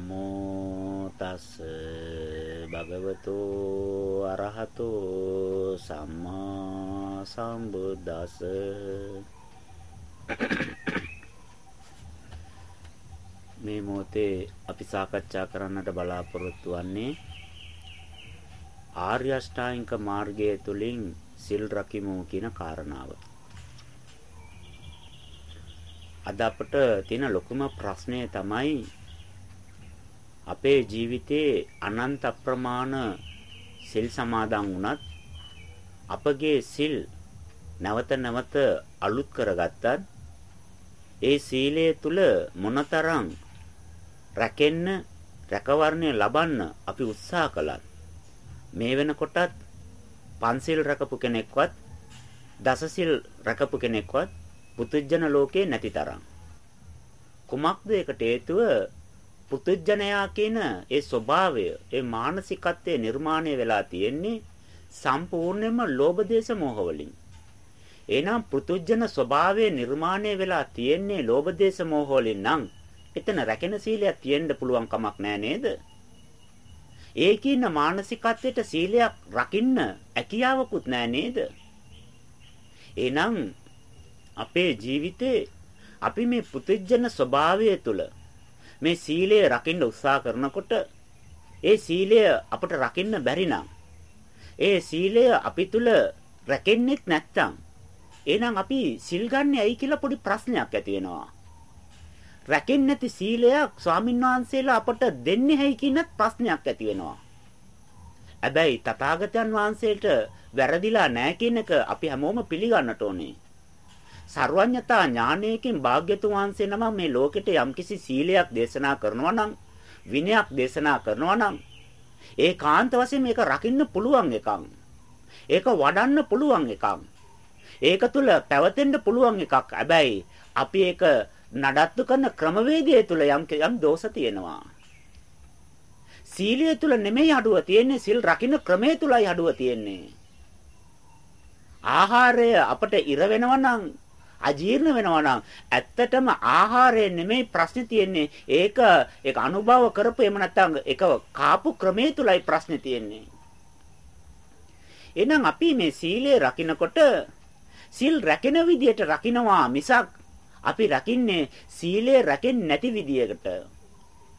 නමෝ තස් භගවතු අරහතෝ සම්මා සම්බුද්දස්ස මේ මොහොතේ අපි සාකච්ඡා කරන්නට බලාපොරොත්තු වෙන්නේ ආර්ය අෂ්ටාංගික මාර්ගය තුලින් සිල් රකිමු කියන කාරණාව. අද අපට තියෙන ලොකුම ප්‍රශ්නය තමයි අපේ ජීවිතයේ අනන්ත අප්‍රමාණ සිල් සමාදන් වුණත් අපගේ සිල් නැවත නැවත අලුත් කරගත්තත් ඒ සීලය තුල මොනතරම් රැකෙන්න රැකවරණය ලබන්න අපි උත්සාහ කළත් මේ වෙනකොටත් පන්සිල් රැකපු කෙනෙක්වත් දසසිල් රැකපු කෙනෙක්වත් පුතුජන ලෝකේ නැති තරම්. කුමක්ද ඒකට හේතුව? පුතුජනයා කියන ඒ ස්වභාවය ඒ මානසිකත්වයේ නිර්මාණය වෙලා තියෙන්නේ සම්පූර්ණයෙන්ම ලෝභ දේශ මොහ වලින්. එහෙනම් පුතුජන ස්වභාවය නිර්මාණය වෙලා තියෙන්නේ ලෝභ දේශ මොහ වලින් නම් එතන රැකෙන සීලයක් තියෙන්න පුළුවන් කමක් නෑ නේද? ඒකින්න මානසිකත්වයට සීලයක් රකින්න හැකියාවකුත් නෑ නේද? එහෙනම් අපේ ජීවිතේ අපි මේ පුතුජන ස්වභාවය තුළ මේ සීලය රකින්න උත්සාහ කරනකොට ඒ සීලය අපට රකින්න බැරි ඒ සීලය අපි තුල රැකෙන්නේත් නැත්තම් එහෙනම් අපි සිල් ගන්න ඇයි කියලා පොඩි ප්‍රශ්නයක් ඇති වෙනවා. රැකෙන්නේ නැති සීලයක් ස්වාමින්වහන්සේලා අපට දෙන්නේ ඇයි කියන ප්‍රශ්නයක් ඇති වෙනවා. හැබැයි තථාගතයන් වහන්සේට වැරදිලා නැහැ කියන එක අපි හැමෝම පිළිගන්නට ඕනේ. සර්වඥතා ඥානයකින් භාග්‍යතුන් වහන්සේ නම මේ ලෝකෙට යම්කිසි සීලයක් දේශනා කරනවා නම් විනයක් දේශනා කරනවා නම් ඒ කාන්ත වශයෙන් මේක රකින්න පුළුවන් එකක්. ඒක වඩන්න පුළුවන් එකක්. ඒක තුල පැවතෙන්න පුළුවන් එකක්. හැබැයි අපි ඒක නඩත්තු කරන ක්‍රමවේදය තුල යම් යම් දෝෂ තියෙනවා. සීලය තුල නෙමෙයි අඩුව තියෙන්නේ සිල් රකින්න ක්‍රමයේ තුලයි අඩුව තියෙන්නේ. ආහාරය අපට ඉර වෙනවා නම් අජීර්ණ වෙනවා නම් ඇත්තටම ආහාරය නෙමෙයි ප්‍රශ්නේ තියෙන්නේ. ඒක ඒක අනුභව කරපු එහෙම නැත්නම් ඒක කාපු ක්‍රමයේ තුලයි ප්‍රශ්නේ තියෙන්නේ. එහෙනම් අපි මේ සීලය රකින්නකොට සිල් රැකෙන විදියට රකින්නවා මිසක් අපි රකින්නේ සීලය රැකෙන්නේ නැති විදියකට.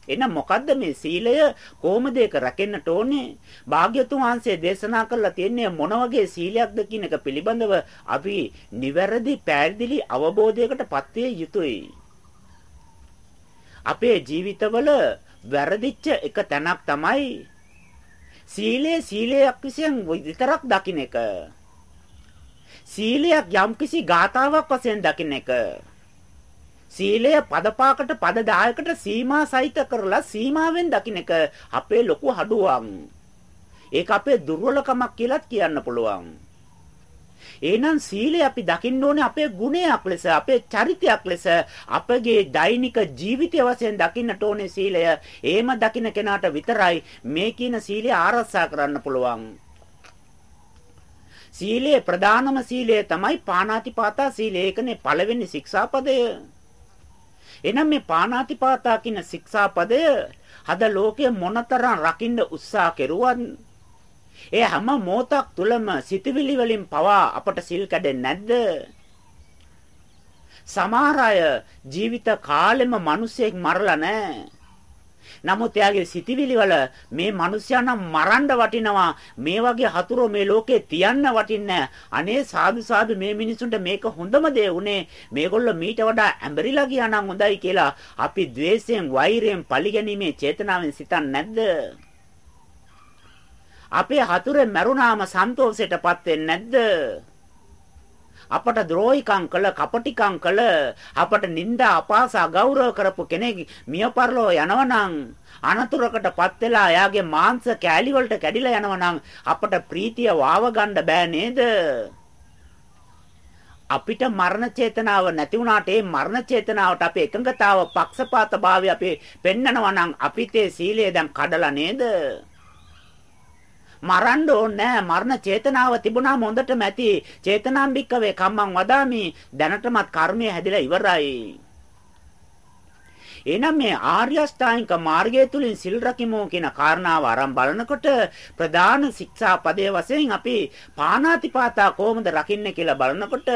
එහෙනම් මොකද්ද මේ සීලය කොහොමද ඒක රැකෙන්නට ඕනේ? භාග්‍යතුන් වහන්සේ දේශනා කරලා තියෙන්නේ මොන වගේ සීලයක්ද කියන එක පිළිබඳව අපි නිවැරදි පැහැදිලි අවබෝධයකටපත් විය යුතුයි. අපේ ජීවිතවල වැරදිච්ච එක තැනක් තමයි සීලය සීලයක් විසින් විතරක් දකින්න එක. සීලයක් යම්කිසි ගාතාවක් වශයෙන් දකින්න එක. සීලය පදපාකට පද 10කට සීමා සහිත කරලා සීමාවෙන් දකින්න එක අපේ ලොකු හඩුවක්. ඒක අපේ දුර්වලකමක් කියලාත් කියන්න පුළුවන්. එහෙනම් සීලය අපි දකින්න ඕනේ අපේ ගුණයක් ලෙස, අපේ චරිතයක් ලෙස, අපගේ දෛනික ජීවිතය වශයෙන් දකින්නට ඕනේ සීලය. එහෙම දකින්න කෙනාට විතරයි මේ කියන සීලය ආරක්ෂා කරන්න පුළුවන්. සීලයේ ප්‍රධානම සීලය තමයි පාණාතිපාතා සීලය. ඒකනේ පළවෙනි ශික්ෂාපදය. එහෙනම් මේ පාණාතිපාතා කියන ශික්ෂාපදය අද ලෝකයේ මොනතරම් රකින්න උත්සාහ කෙරුවත් ඒ හැම මොහොතක් තුලම සිතවිලි වලින් පවා අපට සිල් කැඩෙන්නේ නැද්ද? සමහර අය ජීවිත කාලෙම මිනිසෙක් මරලා නැහැ. නමුත් එයාගේ සිතිවිලි වල මේ මිනිස්යා නම් මරන්න වටිනවා. මේ වගේ හතුරෝ මේ ලෝකේ තියන්න වටින්නේ අනේ සාදු සාදු මේ මිනිසුන්ට මේක හොඳම දේ උනේ මේගොල්ලෝ මීට වඩා ඇඹරිලා ගියා නම් හොඳයි කියලා අපි द्वේෂයෙන් වෛරයෙන් පරිගැනීමේ චේතනාවෙන් සිතන්නේ නැද්ද? අපේ හතුරේ මරුණාම සන්තෝෂයටපත් වෙන්නේ නැද්ද? අපට ද්‍රෝහිකම් කළ කපටිකම් කළ අපට නිନ୍ଦා අපාස අගෞරව කරපු කෙනෙක් මිය පරලෝ යනවනම් අනතුරකටපත් වෙලා එයාගේ මාංශ කෑලි වලට කැඩිලා යනවනම් අපට ප්‍රීතිය වාව ගන්න බෑ නේද? අපිට මරණ චේතනාව නැති වුණාට ඒ මරණ චේතනාවට අපේ එකඟතාව පක්ෂපාත භාවය අපි පෙන්නනවා නම් අපිට සීලය දැන් කඩලා නේද? මරන්න ඕනේ මරණ චේතනාව තිබුණාම හොඳටම ඇති. චේතනාම්බික්කවේ කම්මං වදාමි දැනටමත් කර්මය හැදිලා ඉවරයි. එහෙනම් මේ ආර්ය අෂ්ටාංගික මාර්ගය තුලින් සිල් රකිමු කියන කාරණාව අරන් බලනකොට ප්‍රධාන ශික්ෂා පදයේ වශයෙන් අපි පාණාතිපාතා කොහොමද රකින්නේ කියලා බලනකොට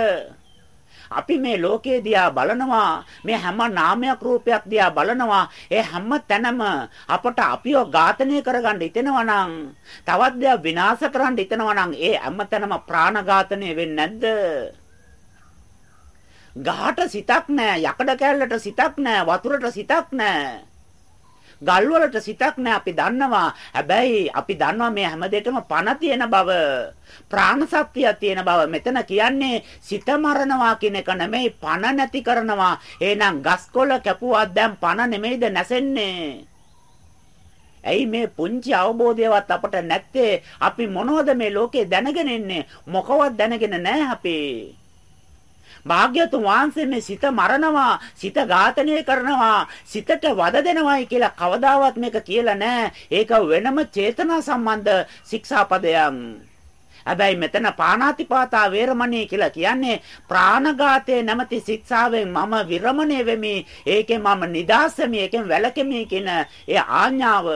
අපි මේ ලෝකයේ දිහා බලනවා මේ හැම නාමයක් රූපයක් දිහා බලනවා ඒ හැම තැනම අපට අපිව ඝාතනය කරගන්න හිතෙනවා නම් තවත් දෙයක් විනාශ කරන්න හිතෙනවා නම් ඒ හැම තැනම ප්‍රාණඝාතනය වෙන්නේ නැද්ද? ගහට සිතක් නැහැ යකඩ කැල්ලට සිතක් නැහැ වතුරට සිතක් නැහැ. ගල් වලට සිතක් නැහැ අපි දන්නවා. හැබැයි අපි දන්නවා මේ හැමදේටම පණ තියෙන බව. ප්‍රාණ ශක්තිය තියෙන බව. මෙතන කියන්නේ සිත මරනවා කියන එක නෙමෙයි පණ නැති කරනවා. එහෙනම් ගස්කොළ කැපුවා දැන් පණ නෙමෙයිද නැසෙන්නේ. ඇයි මේ පුංචි අවබෝධයවත් අපට නැත්තේ? අපි මොනවද මේ ලෝකේ දැනගෙන ඉන්නේ? මොකවත් දැනගෙන නැහැ අපි. භාග්‍යතුන් වහන්සේ මේ සිත මරනවා, සිත ඝාතනය කරනවා, සිතට වද දෙනවායි කියලා කවදාවත් මේක කියලා නැහැ. ඒක වෙනම චේතනා සම්බන්ධ ශික්ෂාපදයක්. හැබැයි මෙතන පාණාතිපාතා වේරමණී කියලා කියන්නේ ප්‍රාණඝාතයේ නැමැති ශික්ෂාවෙන් මම විරමණය වෙමි. ඒකෙන් මම නිදාස් වෙමි. ඒකෙන් වැළකෙමි කියන ඒ ආඥාව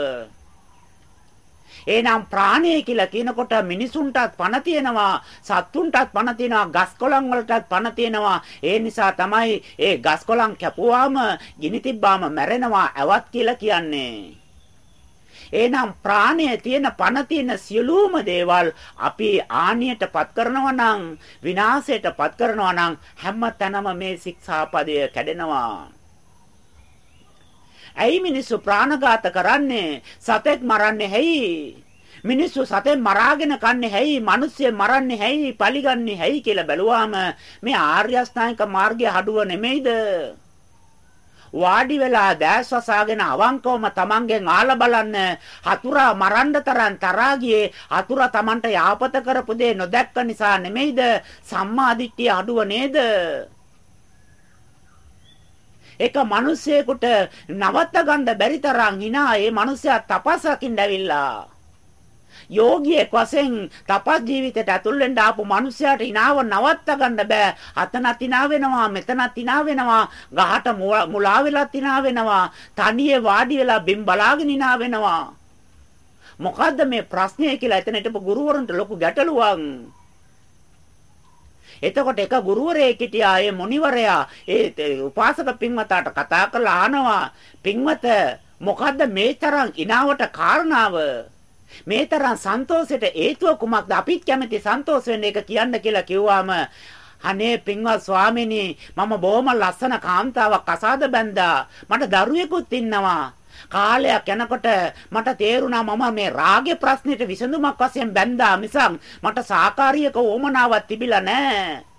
එහෙනම් ප්‍රාණය කියලා කියනකොට මිනිසුන්ටත් පණ තියෙනවා, සත්තුන්ටත් පණ තියෙනවා, ගස්කොළන් වලටත් පණ තියෙනවා. ඒ නිසා තමයි ඒ ගස්කොළන් කැපුවාම, ගිනි තිබ්බාම මැරෙනවා, ඇවත් කියලා කියන්නේ. එහෙනම් ප්‍රාණය තියෙන පණ තියෙන සියලුම දේවල් අපි ආනියටපත් කරනවා නම් විනාශයටපත් කරනවා නම් හැම තැනම මේ ශික්ෂාපදය කැඩෙනවා ඇයි මිනිස්සු ප්‍රාණඝාත කරන්නේ? සතෙක් මරන්නේ ඇයි? මිනිස්සු සතෙන් මරාගෙන කන්නේ ඇයි? මිනිස්සු මරන්නේ ඇයි? පලිගන්නේ ඇයි කියලා බැලුවාම මේ ආර්ය අෂ්ටාංගික මාර්ගයේ හඩුව නෙමෙයිද? වාඩි වෙලා දැස් වසාගෙන අවංකවම තමන්ගෙන් ආලා බලන්න හතුරා මරන්න තරම් තරහා ගියේ හතුරා තමන්ට යාපත කරපු දේ නොදැක්ක නිසා නෙමෙයිද සම්මා දිට්ඨිය අඩුව නේද ඒක මිනිස්සෙකුට නවත්ත ගන්න බැරි තරම් hina ඒ මිනිස්සයා තපස් රකින්න ඇවිල්ලා යෝගියෙක් වශයෙන් තපස් ජීවිතයට ඇතුල් වෙන්න ආපු මිනිසයාට hinaව නවත්ත ගන්න බෑ. අතනත් hina වෙනවා, මෙතනත් hina වෙනවා, ගහට මුලා වෙලත් hina වෙනවා, තනියේ වාඩි වෙලා බිම් බලාගෙන hina වෙනවා. මොකද්ද මේ ප්‍රශ්නේ කියලා එතන හිටපු ගුරුවරුන්ට ලොකු ගැටලුවක්. එතකොට එක ගුරුවරයෙක් හිටියා ඒ මොණිවරයා ඒ උපාසක පින්වතාට කතා කරලා අහනවා පින්වත මොකද්ද මේ තරම් ඉනාවට කාරණාව? මේ තරම් සන්තෝෂයට හේතුව කුමක්ද? අපිත් කැමති සන්තෝෂ වෙන්න එක කියන්න කියලා කිව්වාම අනේ පින්වත් ස්වාමිනී මම බොහොම ලස්සන කාන්තාවක් අසාද බැන්දා මට දරුවෙකුත් ඉන්නවා. කාලයක් යනකොට මට තේරුණා මම මේ රාගේ ප්‍රශ්නෙට විසඳුමක් වශයෙන් බැන්දා මිසක් මට සාකාරියක ඕමනාවක් තිබිලා නැහැ.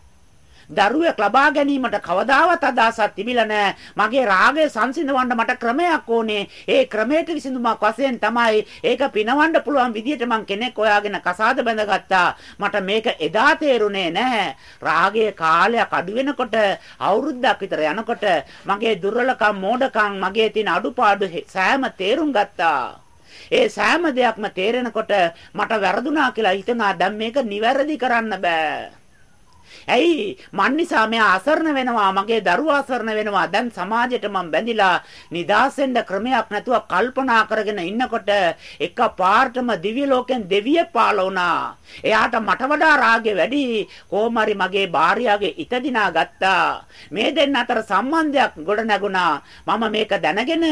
දරුවෙක් ලබා ගැනීමට කවදාවත් අදහසක් තිබිලා නැහැ. මගේ රාගය සංසිඳවන්න මට ක්‍රමයක් ඕනේ. ඒ ක්‍රමයට විසඳුමක් වශයෙන් තමයි ඒක පිනවන්න පුළුවන් විදිහට මං කෙනෙක් හොයාගෙන කසාද බැඳගත්තා. මට මේක එදා තේරුනේ නැහැ. රාගයේ කාලයක් අඩු වෙනකොට අවුරුද්දක් විතර යනකොට මගේ දුර්වලකම් මෝඩකම් මගේ තියෙන අඩුපාඩු සෑම තේරුම් ගත්තා. ඒ සෑම දෙයක්ම තේරෙනකොට මට වැරදුනා කියලා හිතනවා දැන් මේක නිවැරදි කරන්න බෑ. ඇයි? මන් නිසා මෙයා අසරණ වෙනවා මගේ දරුවා අසරණ වෙනවා. දැන් සමාජයට මම බැඳිලා නිදාසෙන්න ක්‍රමයක් නැතුව කල්පනා කරගෙන ඉන්නකොට එක පාර්ටම දිව්‍ය ලෝකෙන් දෙවියෙක් පාල වුණා. එයාට මට වඩා රාගය වැඩි. කොහොමරි මගේ භාර්යාවේ ඉත දිනා ගත්තා. මේ දෙන්න අතර සම්බන්ධයක් ගොඩ නැගුණා මම මේක දැනගෙන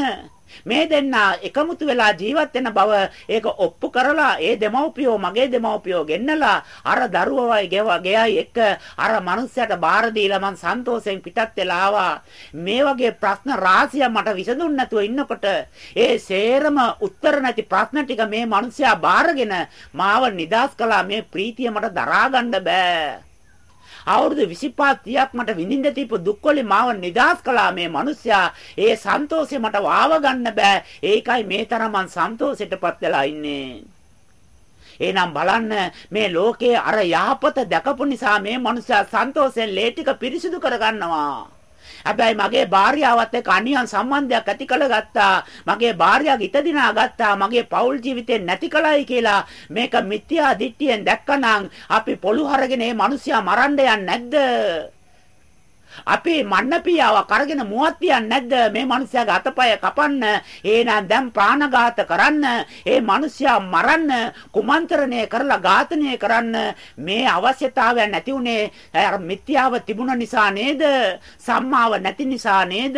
මේ දෙන්න එකමුතු වෙලා ජීවත් වෙන බව ඒක ඔප්පු කරලා ඒ දෙමව්පියෝ මගේ දෙමව්පියෝ ගෙන්නලා අර දරුවවයි ගෙයයි එක්ක අර මනුස්සයාට බාර දීලා මං සන්තෝෂයෙන් පිටත් වෙලා ආවා. මේ වගේ ප්‍රශ්න රාශියක් මට විසඳුන් නැතුව ඉන්නකොට ඒ සේරම උත්තර නැති ප්‍රශ්න ටික මේ මනුස්සයා බාරගෙන මාව නිදාස් කළා. මේ ප්‍රීතිය මට දරා ගන්න බෑ. අවුරුදු 25 30ක් මට විඳින්න තිබ්බ දුක් වලින් මාව නිදහස් කළා මේ මිනිස්සයා. ඒ සන්තෝෂය මට වාව ගන්න බෑ. ඒකයි මේ තරම් මං සන්තෝෂයටපත් වෙලා ඉන්නේ. එහෙනම් බලන්න මේ ලෝකයේ අර යහපත දැකපු නිසා මේ මනුස්සයා සන්තෝෂයෙන් ලේ ටික පිරිසිදු කරගන්නවා. හැබැයි මගේ භාර්යාවත් එක්ක අනියම් සම්බන්ධයක් ඇති කළගත්තා. මගේ භාර්යාව ඉත දිනා ගත්තා. මගේ පෞල් ජීවිතේ නැති කලයි කියලා මේක මිත්‍යා දිට්ඨියෙන් දැක්කනම් අපි පොළු හරගෙන මේ මිනිස්සයා මරන්න යන්නේ නැද්ද? අපි මන්නපියාවක් අරගෙන මුවත් නැද්ද මේ මිනිස්යාගේ අතපය කපන්න එහෙනම් දැන් ප්‍රාණඝාත කරන්න ඒ මිනිස්යා මරන්න කුමන්ත්‍රණය කරලා ඝාතනය කරන්න මේ අවශ්‍යතාවය නැති උනේ අර මිත්‍යාව තිබුණ නිසා නේද සම්මාව නැති නිසා නේද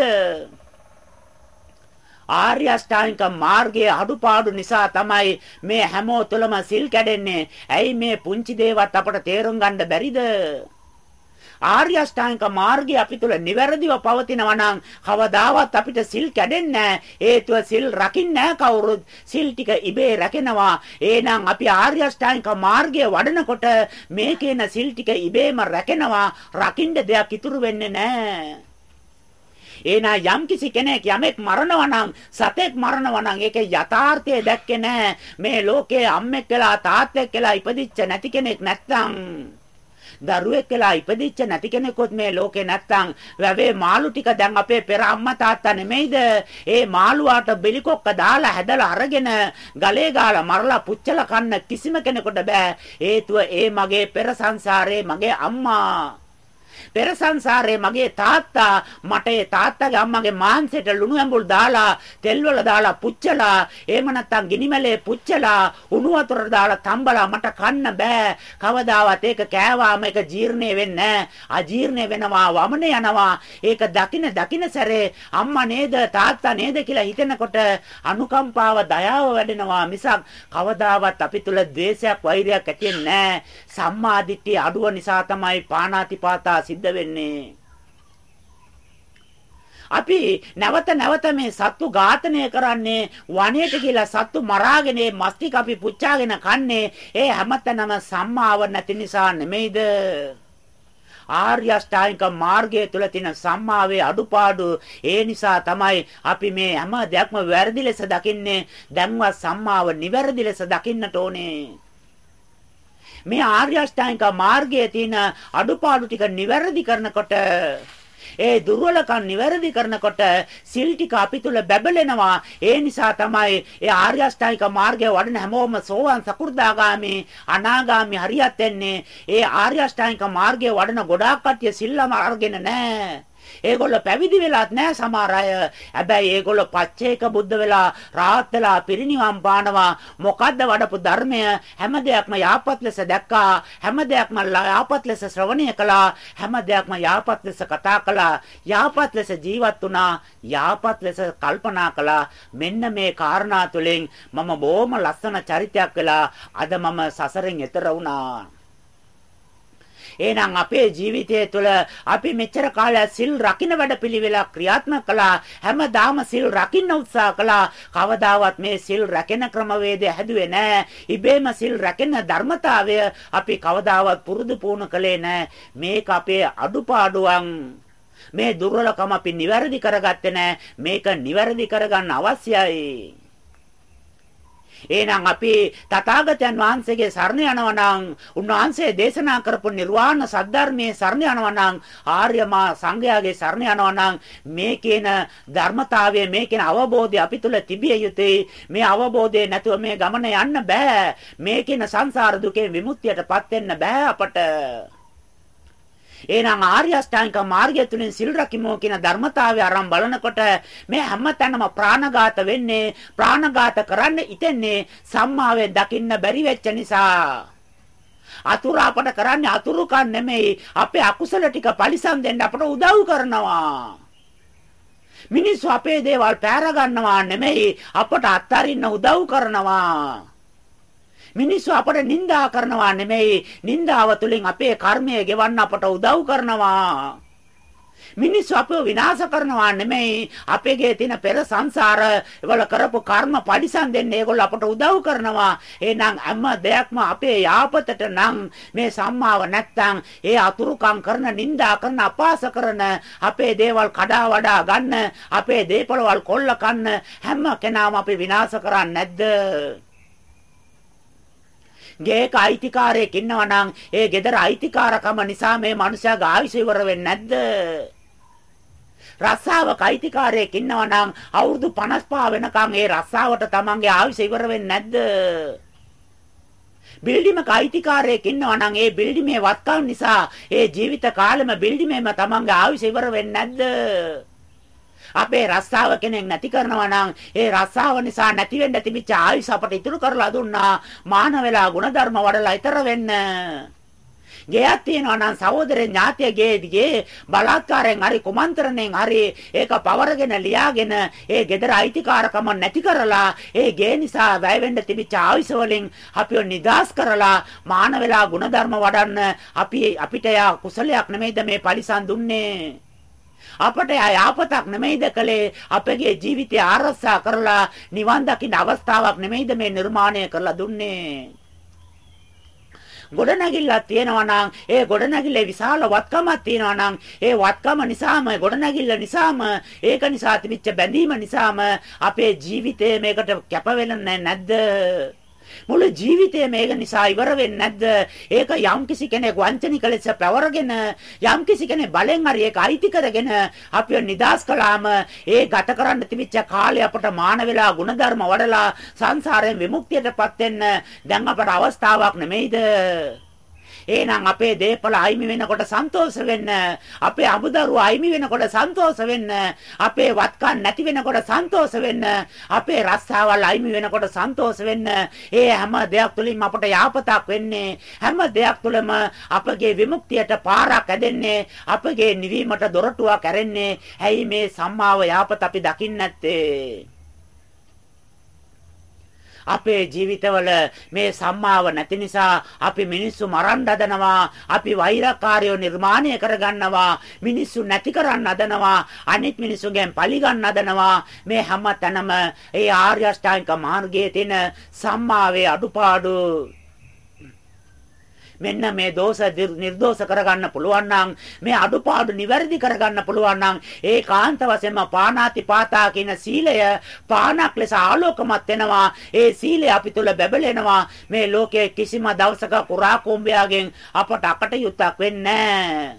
ආර්ය අෂ්ටාංගික මාර්ගයේ අඩුපාඩු නිසා තමයි මේ හැමෝ තුළම සිල් කැඩෙන්නේ. ඇයි මේ පුංචි දේවත් අපට තේරුම් ගන්න බැරිද? ආර්ය අෂ්ටාංගික මාර්ගය අපි තුල නිවැරදිව පවතිනවා නම් කවදාවත් අපිට සිල් කැඩෙන්නේ හේතුව සිල් රකින්නේ කවුරුත්. සිල් ටික ඉබේ රැකෙනවා. එහෙනම් අපි ආර්ය අෂ්ටාංගික මාර්ගය වඩනකොට මේකේන සිල් ටික ඉබේම රැකෙනවා. රකින්න දෙයක් ඉතුරු වෙන්නේ නැහැ. එහෙනම් යම්කිසි කෙනෙක් යමෙක් මරනවා නම් සතෙක් මරනවා නම් ඒකේ යථාර්ථය දැක්කේ නැහැ. මේ ලෝකේ අම්මෙක් කියලා තාත්තෙක් කියලා ඉපදිච්ච නැති කෙනෙක් නැත්තම් දරුවෙක් වෙලා ඉපදිච්ච නැති කෙනෙකුත් මේ ලෝකේ නැත්තම් වැවේ මාළු ටික දැන් අපේ පෙර අම්මා තාත්තා නෙමෙයිද? ඒ මාළුවාට බෙලිකොක්ක දාලා හැදලා අරගෙන ගලේ ගාලා මරලා පුච්චලා කන්න කිසිම කෙනෙකුට බෑ. හේතුව ඒ මගේ පෙර සංසාරේ මගේ අම්මා. පෙර සංසාරේ මගේ තාත්තා මට ඒ තාත්තගේ අම්මගේ මාංශයට ලුණු ඇඹුල් දාලා තෙල් වල දාලා පුච්චලා එහෙම නැත්නම් ගිනිමැලේ පුච්චලා උණු වතුර දාලා තම්බලා මට කන්න බෑ. කවදාවත් ඒක කෑවාම ඒක ජීර්ණය වෙන්නේ අජීර්ණය වෙනවා වමන යනවා. ඒක දකින දකින සැරේ අම්මා නේද තාත්තා නේද කියලා හිතෙනකොට අනුකම්පාව දයාව වැඩෙනවා මිසක් කවදාවත් අපි තුල ද්වේෂයක් වෛරයක් ඇති වෙන්නේ නැහැ සම්මා දිට්ඨිය අඩුව නිසා තමයි පාණාතිපාතා සිද්ධ වෙන්නේ. අපි නැවත නැවත මේ සත්තු ඝාතනය කරන්නේ වනයේට කියලා සත්තු මරාගෙන මස් ටික අපි පුච්චාගෙන කන්නේ ඒ හැමතැනම සම්මාව නැති නිසා නෙමෙයිද? ආර්ය අෂ්ටාංගික මාර්ගය තුල තියෙන සම්මාවේ අඩුපාඩු ඒ නිසා තමයි අපි මේ හැම දෙයක්ම වැරදි ලෙස දකින්නේ. දැන්වත් සම්මාව නිවැරදි ලෙස දකින්නට ඕනේ. මේ ආර්ය අෂ්ටාංගික මාර්ගයේ තියෙන අඩුපාඩු ටික නිවැරදි කරනකොට ඒ දුර්වලකම් නිවැරදි කරනකොට සිල් ටික අපි තුල බැබලෙනවා. ඒ නිසා තමයි ඒ ආර්ය අෂ්ටාංගික මාර්ගය වඩන හැමෝම සෝවාන් සකු르දාගාමි අනාගාමි හරියත් වෙන්නේ ඒ ආර්ය අෂ්ටාංගික මාර්ගය වඩන ගොඩාක් කට්ටිය සිල්ලම අරගෙන නැහැ. ඒගොල්ලෝ පැවිදි වෙලාත් නැහැ සමහර අය. හැබැයි ඒගොල්ලෝ පච්චේක බුද්ධ වෙලා රාහත් වෙලා පිරිණිවන් පානවා. මොකද්ද වඩපු ධර්මය? හැම දෙයක්ම යාපත් ලෙස දැක්කා. හැම දෙයක්ම යාපත් ලෙස ශ්‍රවණය කළා. හැම දෙයක්ම යාපත් ලෙස කතා කළා. යාපත් ලෙස ජීවත් වුණා. යාපත් ලෙස කල්පනා කළා. මෙන්න මේ කාරණා තුළින් මම බොහොම ලස්සන චරිතයක් වෙලා අද මම සසරෙන් එතර වුණා. එහෙනම් අපේ ජීවිතය තුළ අපි මෙච්චර කාලයක් සිල් රකින්න වැඩපිළිවෙලක් ක්‍රියාත්මක කළා. හැමදාම සිල් රකින්න උත්සාහ කළා. කවදාවත් මේ සිල් රැකෙන ක්‍රමවේදය හැදුවේ නැහැ. ඉබේම සිල් රැකෙන ධර්මතාවය අපි කවදාවත් පුරුදු පුහුණු කළේ නැහැ. මේක අපේ අඩුපාඩුවන් මේ දුර්වලකම අපි නිවැරදි කරගත්තේ නැහැ. මේක නිවැරදි කරගන්න අවශ්‍යයි. එහෙනම් අපි තථාගතයන් වහන්සේගේ සරණ යනවා නම් උන්වහන්සේ දේශනා කරපු නිර්වාණ සද්ධර්මයේ සරණ යනවා නම් ආර්යමා සංඝයාගේ සරණ යනවා නම් මේ කියන ධර්මතාවය මේ කියන අවබෝධය අපි තුල තිබිය යුතුයි. මේ අවබෝධය නැතුව මේ ගමන යන්න බෑ. මේ කියන සංසාර දුකේ විමුක්තියටපත් වෙන්න බෑ අපට. එහෙනම් ආර්ය අෂ්ටාංගික මාර්ගය තුලින් සිල් රකිමෝ කියන ධර්මතාවය අරන් බලනකොට මේ හැමතැනම ප්‍රාණඝාත වෙන්නේ ප්‍රාණඝාත කරන්න ඉතින්නේ සම්මාවේ දකින්න බැරි වෙච්ච නිසා. අතුරු අපට කරන්නේ අතුරුකම් නෙමෙයි අපේ අකුසල ටික පරිසම් දෙන්න අපට උදව් කරනවා. මිනිස්සු අපේ දේවල් පෑර ගන්නවා නෙමෙයි අපට අත්හරින්න උදව් කරනවා. මිනිස්සු අපට නිඳා කරනවා නෙමෙයි. නිඳාව තුළින් අපේ කර්මය ගෙවන්න අපට උදව් කරනවා. මිනිස්සු අපව විනාශ කරනවා නෙමෙයි. අපේගේ තියෙන පෙර සංසාර වල කරපු කර්ම පරිසම් දෙන්න ඒගොල්ලෝ අපට උදව් කරනවා. එහෙනම් හැම දෙයක්ම අපේ යාපතට නම් මේ සම්මාව නැත්තම් ඒ අතුරුකම් කරන නිඳා කරන අපාස කරන අපේ දේවල් කඩා වඩා ගන්න අපේ දේපළවල් කොල්ල කන්න හැම කෙනාම අපි විනාශ කරන්නේ නැද්ද? ගේක අයිතිකාරයෙක් ඉන්නවා නම් ඒ ගෙදර අයිතිකාරකම නිසා මේ මනුස්සයාගේ ආයුෂ ඉවර වෙන්නේ නැද්ද? රස්සාවක අයිතිකාරයෙක් ඉන්නවා නම් අවුරුදු 55 වෙනකන් ඒ රස්සාවට තමන්ගේ ආයුෂ ඉවර වෙන්නේ නැද්ද? බිල්ඩිමක අයිතිකාරයෙක් ඉන්නවා නම් ඒ බිල්ඩිමේ වත්කම් නිසා ඒ ජීවිත කාලෙම බිල්ඩිමේම තමන්ගේ ආයුෂ ඉවර වෙන්නේ නැද්ද? අපේ රස්සාව කෙනෙක් නැති කරනවා නම් ඒ රස්සාව නිසා නැති වෙන්න තිබිච්ච ආයුෂ අපට ඉතුරු කරලා දුන්නා. මාන වෙලා ಗುಣධර්ම වඩලා ඊතර වෙන්න. ගෙයක් තියෙනවා නම් සහෝදරේ ඥාතිය ගෙයේදී බලාත්කාරයෙන් හරි කුමන්ත්‍රණයෙන් හරි ඒක පවරගෙන ලියාගෙන ඒ gedara අයිතිකාරකම නැති කරලා ඒ ගේ නිසා වැය වෙන්න තිබිච්ච ආවිස වලින් අපිව නිදාස් කරලා මාන වෙලා ಗುಣධර්ම වඩන්න අපි අපිට යා කුසලයක් නෙමෙයිද මේ පරිසම් දුන්නේ අපට යාපතක් නෙමෙයිද කලේ අපගේ ජීවිතය ආරක්ෂා කරලා නිවන් දකින්න අවස්ථාවක් නෙමෙයිද මේ නිර්මාණය කරලා දුන්නේ? ගොඩනැගිල්ලක් තියෙනවා නම් ඒ ගොඩනැගිල්ලේ විශාල වත්කමක් තියෙනවා නම් ඒ වත්කම නිසාම ගොඩනැගිල්ල නිසාම ඒක නිසා තිබිච්ච බැඳීම නිසාම අපේ ජීවිතය මේකට කැප වෙන්නේ නැද්ද? මුළු ජීවිතේ මේක නිසා ඉවර වෙන්නේ නැද්ද? ඒක යම්කිසි කෙනෙක් වංචනික ලෙස පැවරගෙන යම්කිසි කෙනෙක් බලෙන් හරි ඒක අයිති කරගෙන අපිව නිදාස් කළාම ඒ ගත කරන්න තිබිච්ච කාලේ අපට මාන වෙලා ಗುಣධර්ම වඩලා සංසාරයෙන් විමුක්තියටපත් වෙන්න දැන් අපට අවස්ථාවක් නෙමෙයිද? එහෙනම් අපේ දේපල අයිමි වෙනකොට සන්තෝෂ වෙන්න. අපේ අමුදරුව අයිමි වෙනකොට සන්තෝෂ වෙන්න. අපේ වත්කම් නැති වෙනකොට සන්තෝෂ වෙන්න. අපේ රස්සාවල් අයිමි වෙනකොට සන්තෝෂ වෙන්න. ඒ හැම දෙයක් තුළින්ම අපට යාපතක් වෙන්නේ. හැම දෙයක් තුළම අපගේ විමුක්තියට පාරක් ඇදෙන්නේ. අපගේ නිවීමට දොරටුවක් ඇරෙන්නේ. ඇයි මේ සම්මාව යාපත අපි දකින්නේ නැත්තේ? අපේ ජීවිතවල මේ සම්මාව නැති නිසා අපි මිනිස්සු මරන්න හදනවා අපි වෛරකාරයෝ නිර්මාණය කරගන්නවා මිනිස්සු නැති කරන්න හදනවා අනිත් මිනිස්සුගෙන් පලි ගන්න හදනවා. මේ හැම තැනම ඒ ආර්ය අෂ්ටාංගික මාර්ගයේ තියෙන සම්මාවේ අඩුපාඩු මෙන්න මේ දෝෂ නිර්දෝෂ කරගන්න පුළුවන් නම් මේ අඩුපාඩු නිවැරදි කරගන්න පුළුවන් නම් ඒකාන්ත වශයෙන්ම පානාති පාතා කියන සීලය පානක් ලෙස ආලෝකමත් වෙනවා. ඒ සීලය අපි තුල බැබලෙනවා. මේ ලෝකයේ කිසිම දවසක කුරා කුඹයාගෙන් අපට අකටයුත්තක් වෙන්නේ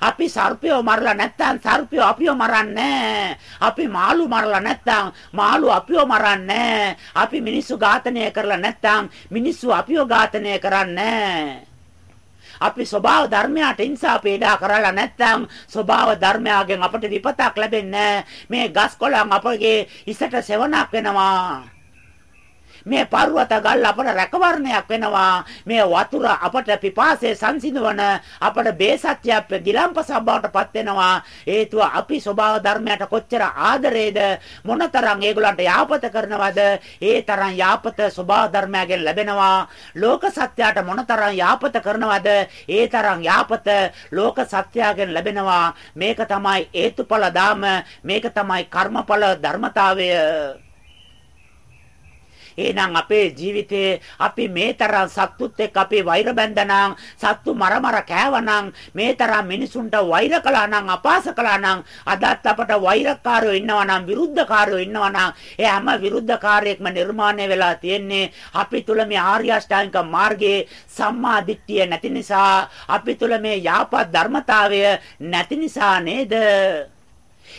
අපි සර්පයෝ මරලා නැත්නම් සර්පයෝ අපිව මරන්නේ අපි මාළු මරලා නැත්නම් මාළු අපිව මරන්නේ අපි මිනිස්සු ඝාතනය කරලා නැත්නම් මිනිස්සු අපිව ඝාතනය කරන්නේ අපි ස්වභාව ධර්මයට හිංසා පීඩා කරලා නැත්නම් ස්වභාව ධර්මයෙන් අපට විපතක් ලැබෙන්නේ මේ ගස් කොළන් අපගේ ඉසට සෙවණක් වෙනවා. මේ පර්වත ගල් අපට රැකවරණයක් වෙනවා. මේ වතුර අපට පිපාසය සංසිඳවන අපට බේසත්‍ය ගිලම්පස බවටපත් වෙනවා. හේතුව අපි ස්වභාව ධර්මයට කොච්චර ආදරේද මොනතරම් ඒගොල්ලන්ට යාපත කරනවද ඒ තරම් යාපත ස්වභාව ධර්මයෙන් ලැබෙනවා. ලෝක සත්‍යයට මොනතරම් යාපත කරනවද ඒ තරම් යාපත ලෝක සත්‍යයෙන් ලැබෙනවා. මේක තමයි හේතුඵල දාම මේක තමයි කර්මඵල ධර්මතාවය. එහෙනම් අපේ ජීවිතේ අපි මේ තරම් සත්තුත් එක්ක අපි වෛර බැඳනනම් සත්තු මර මර කෑවනම් මේ තරම් මිනිසුන්ට වෛර කළා නම් අපාස කළා නම් අදත් අපට වෛරකාරයෝ ඉන්නවා නම් විරුද්ධකාරයෝ ඉන්නවා නම් ඒ හැම විරුද්ධකාරයෙක්ම නිර්මාණය වෙලා තියෙන්නේ අපි තුල මේ ආර්ය අෂ්ටාංගික මාර්ගයේ සම්මා දිට්ඨිය නැති නිසා අපි තුල මේ යාපත් ධර්මතාවය නැති නිසා නේද?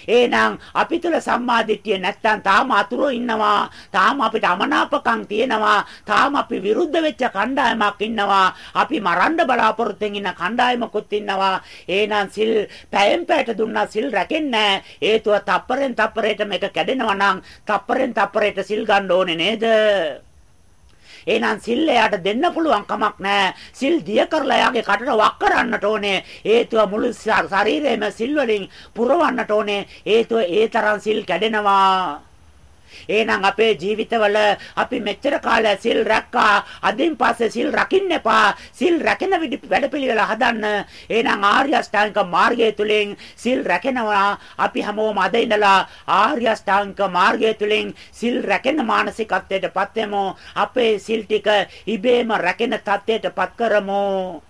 එහෙනම් අපි තුල සම්මාදිට්ඨිය නැත්තම් තාම අතුරු ඉන්නවා. තාම අපිට අමනාපකම් තියෙනවා. තාම අපි විරුද්ධ වෙච්ච කණ්ඩායමක් ඉන්නවා. අපි මරන්න බලාපොරොත්තුෙන් ඉන්න කණ්ඩායමකුත් ඉන්නවා. එහෙනම් සිල් පැයෙන් පැයට දුන්නා සිල් රැකෙන්නේ හේතුව තප්පරෙන් තප්පරයට මේක කැඩෙනවා නම් තප්පරෙන් තප්පරයට සිල් ගන්න ඕනේ නේද? එහෙනම් සිල් එයාට දෙන්න පුළුවන් කමක් නැහැ. සිල් දිය කරලා එයාගේ කටට වක් කරන්නට ඕනේ. හේතුව මුළු ශරීරයම සිල් වලින් පුරවන්නට ඕනේ. හේතුව ඒ තරම් සිල් කැඩෙනවා. එහෙනම් අපේ ජීවිතවල අපි මෙච්චර කාලයක් සිල් රැක්කා. අදින් පස්සේ සිල් රකින්න එපා. සිල් රැකෙන වැඩපිළිවෙල හදන්න. එහෙනම් ආර්ය අෂ්ටාංගික මාර්ගය තුලින් සිල් රැකෙනවා. අපි හැමෝම අද ඉඳලා ආර්ය අෂ්ටාංගික මාර්ගය තුලින් සිල් රැකෙන මානසිකත්වයටපත් වෙමු. අපේ සිල් ටික ඉබේම රැකෙන තත්ත්වයටපත් කරමු.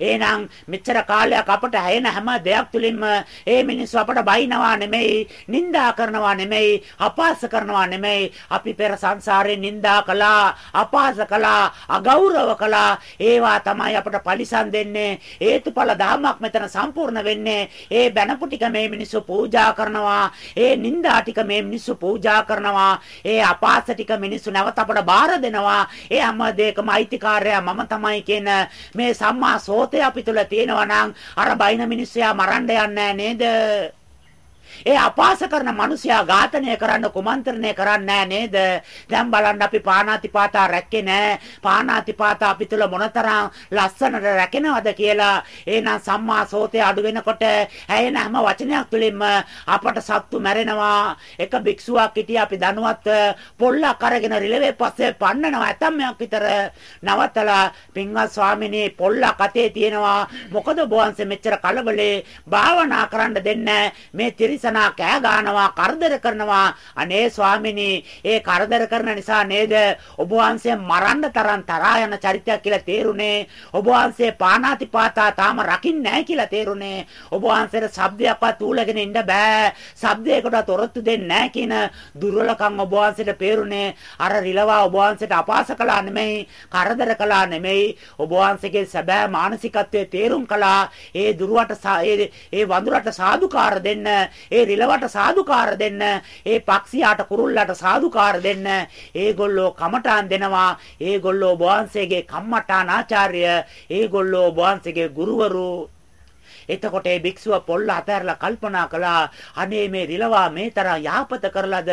එහෙනම් මෙච්චර කාලයක් අපට හැයෙන හැම දෙයක් තුලින්ම ඒ මිනිස්සු අපට බයිනවා නෙමෙයි, නිඳා කරනවා නෙමෙයි, අපහාස කරනවා නෙමෙයි. අපි පෙර සංසාරේ නිඳා කළා, අපහාස කළා, අගෞරව කළා. ඒවා තමයි අපට පරිසම් දෙන්නේ. හේතුඵල ධර්මයක් මෙතන සම්පූර්ණ වෙන්නේ. ඒ බැනපු ටික මේ මිනිස්සු පූජා කරනවා. ඒ නිඳා ටික මේ මිනිස්සු පූජා කරනවා. ඒ අපහාස ටික මිනිස්සු නැවත අපට බාර දෙනවා. ඒ හැම දෙයකම අයිතිකාරයා මම තමයි කියන මේ සම්මා සෝතය අපි තුල තියෙනවා නම් අර බයින මිනිස්සයා මරන්න යන්නේ නේද? ඒ අපාස කරන මිනිසයා ඝාතනය කරන්න කුමන්ත්‍රණය කරන්නේ නේද? දැන් බලන්න අපි පාණාතිපාතා රැක්කේ නෑ. පාණාතිපාතා අපි තුල මොනතරම් ලස්සනට රැකෙනවද කියලා. එහෙනම් සම්මා සෝතේ අඩු වෙනකොට ඇයෙන හැම වචනයක් තුළින්ම අපට සත්තු මැරෙනවා. එක භික්ෂුවක් හිටියා අපි දනුවත් පොල්ලක් අරගෙන රිලෙවේ පස්සේ පන්නනවා. ඇතම්මයක් විතර නවත්තලා පින්වත් ස්වාමිනේ පොල්ලක් අතේ තියෙනවා. මොකද බෝවන්සේ මෙච්චර කලබලේ භාවනා කරන්න දෙන්නේ මේ තිරිස ලාංඡනා කෑ ගන්නවා කරදර කරනවා. අනේ ස්වාමිනී ඒ කරදර කරන නිසා නේද? ඔබ වහන්සේ මරන්න තරම් තරහා යන චරිතයක් කියලා තේරුනේ. ඔබ වහන්සේ පානාතිපාතා තාම රකින්නේ නැහැ කියලා තේරුනේ. ඔබ වහන්සේට ශබ්දයක්වත් ඌලගෙන ඉන්න බෑ. ශබ්දයකට තොරතුරු දෙන්නේ නැහැ කියන දුර්වලකම් ඔබ වහන්සේට පේරුනේ අර රිලවා ඔබ වහන්සේට අපාස කළා නෙමෙයි කරදර කළා නෙමෙයි. ඔබ වහන්සේගේ සැබෑ මානසිකත්වයේ තේරුම් කළා. ඒ දුරුවට ඒ වඳුරට සාදුකාර දෙන්න. ඒ රිලවට සාදුකාර දෙන්න, ඒ පක්ෂියාට කුරුල්ලට සාදුකාර දෙන්න, ඒගොල්ලෝ කමඨාන් දෙනවා. ඒගොල්ලෝ වහන්සේගේ කම්මඨාන ආචාර්ය, ඒගොල්ලෝ වහන්සේගේ ගුරුවරු එතකොට ඒ භික්ෂුව පොල්ල අතහැරලා කල්පනා කළා අනේ මේ රිලවා මේ තරම් යහපත කරලාද?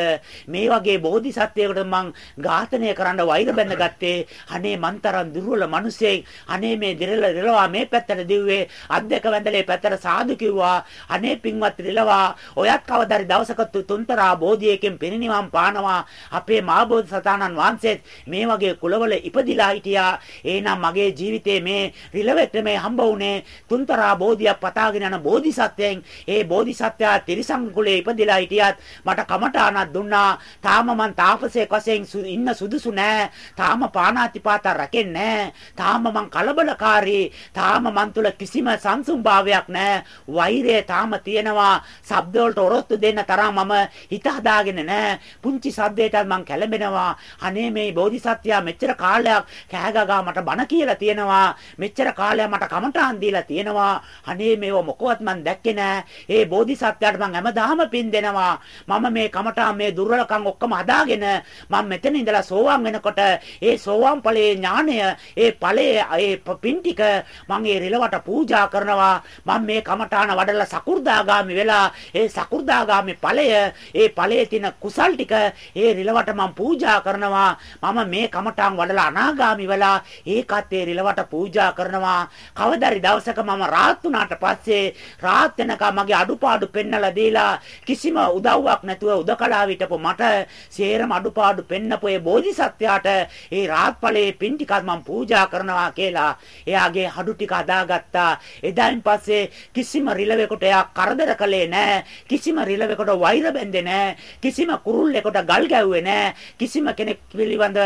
මේ වගේ බෝධිසත්වයකට මං ඝාතනය කරන්න වෛර බැඳ ගත්තේ. අනේ මං තරම් දුර්වල මිනිසෙක්. අනේ මේ දිරල රිලවා මේ පැත්තට දිව්වේ. අත් දෙක වැඳලේ පැත්තට සාදු කිව්වා. අනේ පින්වත් රිලවා ඔයත් කවදාරි දවසක තුන්තරා බෝධියකින් පිරිනිවන් පානවා. අපේ මාබෝධිසතාණන් වහන්සේත් මේ වගේ කුලවල ඉපදිලා හිටියා. එහෙනම් මගේ ජීවිතේ මේ රිලවෙට මේ හම්බ වුණේ තුන්තරා බෝධියක් පතාගෙන යන බෝධිසත්වයන් ඒ බෝධිසත්වයා තිරිසන් කුලේ ඉපදිලා හිටියත් මට කමඨානක් දුන්නා. තාම මං තාපසයෙක් වශයෙන් ඉන්න සුදුසු නෑ. තාම පාණාතිපාත රැකෙන්නේ නෑ. තාම මං කලබලකාරී. තාම මං තුල කිසිම සංසුම්භාවයක් නෑ. වෛරය තාම තියෙනවා. ශබ්ද වලට ඔරොත්තු දෙන්න තරම් මම හිත හදාගෙන නෑ. පුංචි ශබ්දයටත් මං කැළඹෙනවා. අනේ මේ බෝධිසත්වයා මෙච්චර කාලයක් කෑගගා මට බණ කියලා තියෙනවා. මෙච්චර කාලයක් මට කමඨාන් දීලා තියෙනවා. අනේ මේව මොකවත් මන් දැක්කේ නෑ. ඒ බෝධිසත්වයාට මං හැමදාම පින් දෙනවා. මම මේ කමඨා මේ දුර්වලකම් ඔක්කොම හදාගෙන මම මෙතන ඉඳලා සෝවාන් වෙනකොට ඒ සෝවාන් ඵලයේ ඥාණය ඒ ඵලයේ ඒ පින් ටික මං ඒ රිලවට පූජා කරනවා. මම මේ කමඨාන වඩලා සකු르දාගාමි වෙලා ඒ සකු르දාගාමි ඵලය ඒ ඵලයේ තියෙන කුසල් ටික ඒ රිලවට මම පූජා කරනවා. මම මේ කමඨාන් වඩලා අනාගාමි වෙලා ඒකත් ඒ රිලවට පූජා කරනවා. කවදාරි දවසක මම රාහත් වුණාට පස්සේ රාත් වෙනකම් මගේ අඩුපාඩු පෙන්නලා දීලා කිසිම උදව්වක් නැතුව උදකලා විටපො මට සේරම අඩුපාඩු පෙන්නපු ඒ බෝධිසත්වයාට ඒ රාත්පලේ පින් ටිකක් මම පූජා කරනවා කියලා එයාගේ හඩු ටික අදාගත්තා. එදායින් පස්සේ කිසිම රිලවෙකට එයා කරදර කළේ නැහැ කිසිම රිලවෙකට වෛර බැඳේ නැහැ කිසිම කුරුල්ලෙකුට ගල් ගැව්වේ නැහැ කිසිම කෙනෙක් පිළිබඳ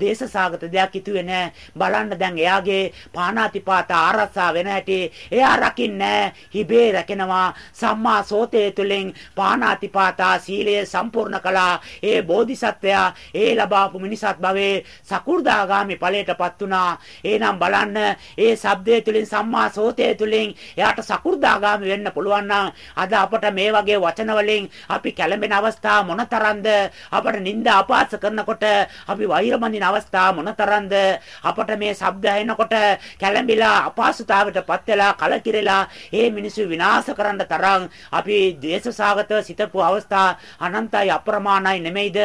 දේශසාගත දෙයක් හිතුවේ නැහැ බලන්න දැන් එයාගේ පාණාතිපාත ආරක්ෂා වෙන හැටි. එයා රකින්නේ නැහැ. හිබේ රැකෙනවා. සම්මා සෝතේ තුලින් පාණාතිපාතා සීලය සම්පූර්ණ කළා. ඒ බෝධිසත්වයා ඒ ලබාපු මිනිසත් භවයේ සකු르දාගාමි ඵලයටපත් වුණා. එහෙනම් බලන්න ඒ shabdය තුලින් සම්මා සෝතේ තුලින් එයාට සකු르දාගාමි වෙන්න පුළුවන් අද අපට මේ වගේ වචන අපි කැළඹෙන අවස්ථා මොනතරම්ද අපට නිନ୍ଦා අපාස කරනකොට අපි වෛරමන්දින අවස්ථා මොනතරම්ද අපට මේ shabd ඇහෙනකොට කැළඹිලා අපාසුතාවටපත් වෙලා කලකිරෙලා ඒ මිනිස්සු විනාශ කරන්න තරම් අපි දේශසාගත සිතපු අවස්ථා අනන්තයි අප්‍රමාණයි නෙමෙයිද?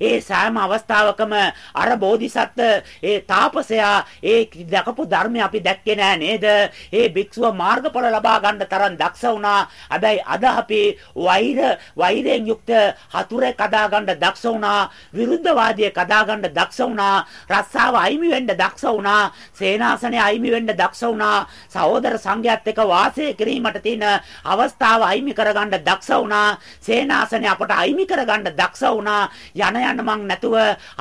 ඒ සෑම අවස්ථාවකම අර බෝධිසත්ව ඒ තාපසයා ඒ දැකපු ධර්මය අපි දැක්කේ නෑ නේද? ඒ භික්ෂුව මාර්ගඵල ලබා ගන්න තරම් දක්ෂ වුණා. හැබැයි අද අපි වෛර වෛරයෙන් යුක්ත හතුරෙක් කදා ගන්න දක්ෂ වුණා. විරුද්ධවාදියෙක් කදා ගන්න දක්ෂ වුණා. රස්සාව අයිමි වෙන්න දක්ෂ වුණා. සේනාසනේ අයිමි වෙන්න දක්ෂ වුණා. සහෝදර සංඝයාත් එක්ක වාසය කිරීමට තියෙන අවස්ථාව අයිමි කරගන්න දක්ෂ වුණා. සේනාසනේ අපට අයිමි කරගන්න දක්ෂ වුණා. යන යන්න මං නැතුව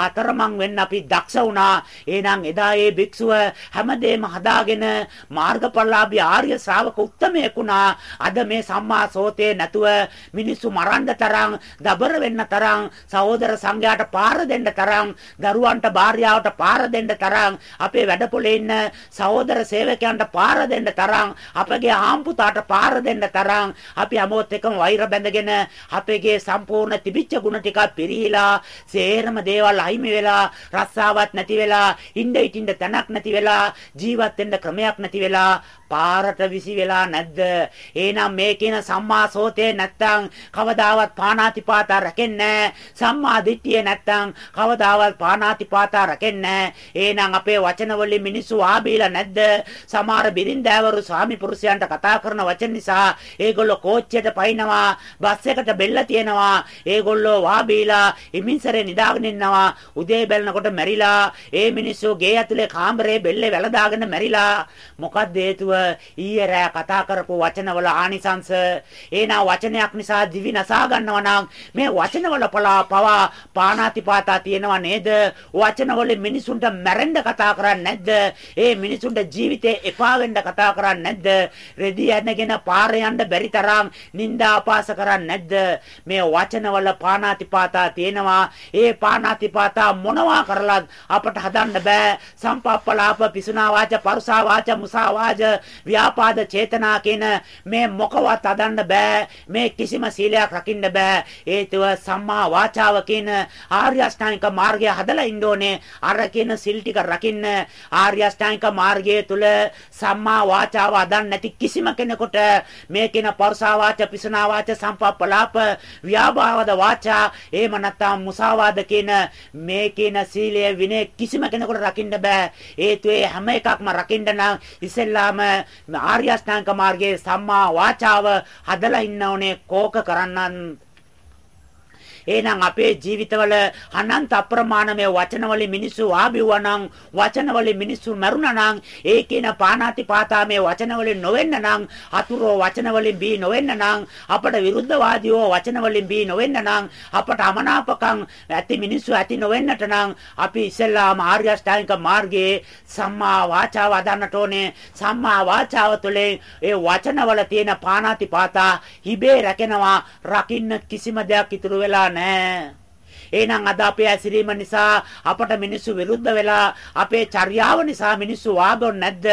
අතරමං වෙන්න අපි දක්ෂ වුණා. එහෙනම් එදා ඒ භික්ෂුව හැමදේම හදාගෙන මාර්ගඵලලාභී ආර්ය ශ්‍රාවක උත්තමයෙකුණා. අද මේ සම්මා සෝතේ නැතුව මිනිස්සු මරන්න තරම්, දබර වෙන්න තරම්, සහෝදර සංඝයාට පාර දෙන්න තරම්, දරුවන්ට භාර්යාවට පාර දෙන්න තරම්, අපේ වැඩපොලේ ඉන්න සහෝදර සේවකයන්ට පාර දෙන්න තරම්, අපගේ ආම්පුතාට පාර දෙන්න තරම්, අපි හැමෝත් එකම වෛර බැඳගෙන අපේගේ සම්පූර්ණ තිබිච්ච ಗುಣ ටිකක් පිරීලා, සේරම දේවල් අහිමි වෙලා, රස්සාවක් නැති වෙලා, ඉන්න ඉටින්න තැනක් නැති වෙලා, ජීවත් වෙන්න ක්‍රමයක් නැති වෙලා පාරට විසි වෙලා නැද්ද? එහෙනම් මේ කියන සම්මා සෝතේ නැත්තම් කවදාවත් පාණාතිපාතා රැකෙන්නේ සම්මා දිට්ඨිය නැත්තම් කවදාවත් පාණාතිපාතා රැකෙන්නේ එහෙනම් අපේ වචන වලින් මිනිස්සු ආබීලා නැද්ද? සමහර බිරින්දෑවරු ස්වාමි පුරුෂයන්ට කතා කරන වචන නිසා ඒගොල්ලෝ කෝච්චියට පයින්නවා, බස් එකට බෙල්ල තියනවා. ඒගොල්ලෝ වාබීලා ඉමින්සරේ නිදාගෙන ඉන්නවා. උදේ බැලනකොට මැරිලා. ඒ මිනිස්සු ගේ ඇතුලේ කාමරේ බෙල්ලේ වැලදාගෙන මැරිලා. මොකක්ද හේතුව? ඊයේ රෑ කතා කරපු වචනවල ආනිසංශ ඒනා වචනයක් නිසා දිවි නසා ගන්නවා නම් මේ වචනවල පලා පවා පාණාතිපාතා තියෙනවා නේද වචනවල මිනිසුන්ට මැරෙන්න කතා කරන්නේ නැද්ද ඒ මිනිසුන්ට ජීවිතේ එපා වෙන්න කතා කරන්නේ නැද්ද රෙදි යනගෙන පාරේ යන්න බැරි තරම් නිന്ദා අපාස කරන්නේ නැද්ද මේ වචනවල පාණාතිපාතා තියෙනවා ඒ පාණාතිපාතා මොනවා කරලත් අපට හදන්න බෑ. සම්පප්පලාප පිසුනා වාච පරුසා වාච මුසා වාච ව්‍යාපාද චේතනා කියන මේ මොකවත් අදන්න බෑ. මේ කිසිම සීලයක් රකින්න බෑ. හේතුව සම්මා වාචාව කියන ආර්ය අෂ්ටාංගික මාර්ගය හදලා ඉන්න ඕනේ. අර කියන සිල් ටික රකින්න ආර්ය අෂ්ටාංගික මාර්ගය තුල සම්මා වාචාව අදන්න නැති කිසිම කෙනෙකුට මේ කියන පරසා වාච පිසනා වාච සම්පප්පලාප ව්‍යාපාද වාචා එහෙම නැත්නම් මුසාවාද කියන මේ කියන සීලය විනය කිසිම කෙනෙකුට රකින්න බෑ. හේතුවේ හැම එකක්ම රකින්න නම් ඉස්සෙල්ලාම ආර්ය අෂ්ටාංග මාර්ගයේ සම්මා වාචාව හදලා ඉන්න ඕනේ. කෝක කරන්නන් එහෙනම් අපේ ජීවිතවල අනන්ත අප්‍රමාණ මේ වචන වලින් මිනිස්සු ආබිවුවා නම් වචන වලින් මිනිස්සු මරුණා නම් ඒ කියන පාණාති පාතා මේ වචන වලින් නොවෙන්න නම් අතුරෝ වචන වලින් බී නොවෙන්න නම් අපට විරුද්ධවාදීෝ වචන වලින් බී නොවෙන්න නම් අපට අමනාපකම් ඇති මිනිස්සු ඇති නොවෙන්නට නම් අපි ඉස්සෙල්ලාම ආර්ය අෂ්ටාංගික මාර්ගයේ සම්මා වාචාව අදන්නට ඕනේ. සම්මා වාචාව තුළින් ඒ වචනවල තියෙන පාණාති පාතා හිබේ රැකෙනවා. රකින්න කිසිම දෙයක් ඉතුරු වෙලා නැහැ එහෙනම් අද අපේ ඇසිරීම නිසා අපට මිනිස්සු විරුද්ධ වෙලා අපේ චර්යාව නිසා මිනිස්සු වාදොන් නැද්ද?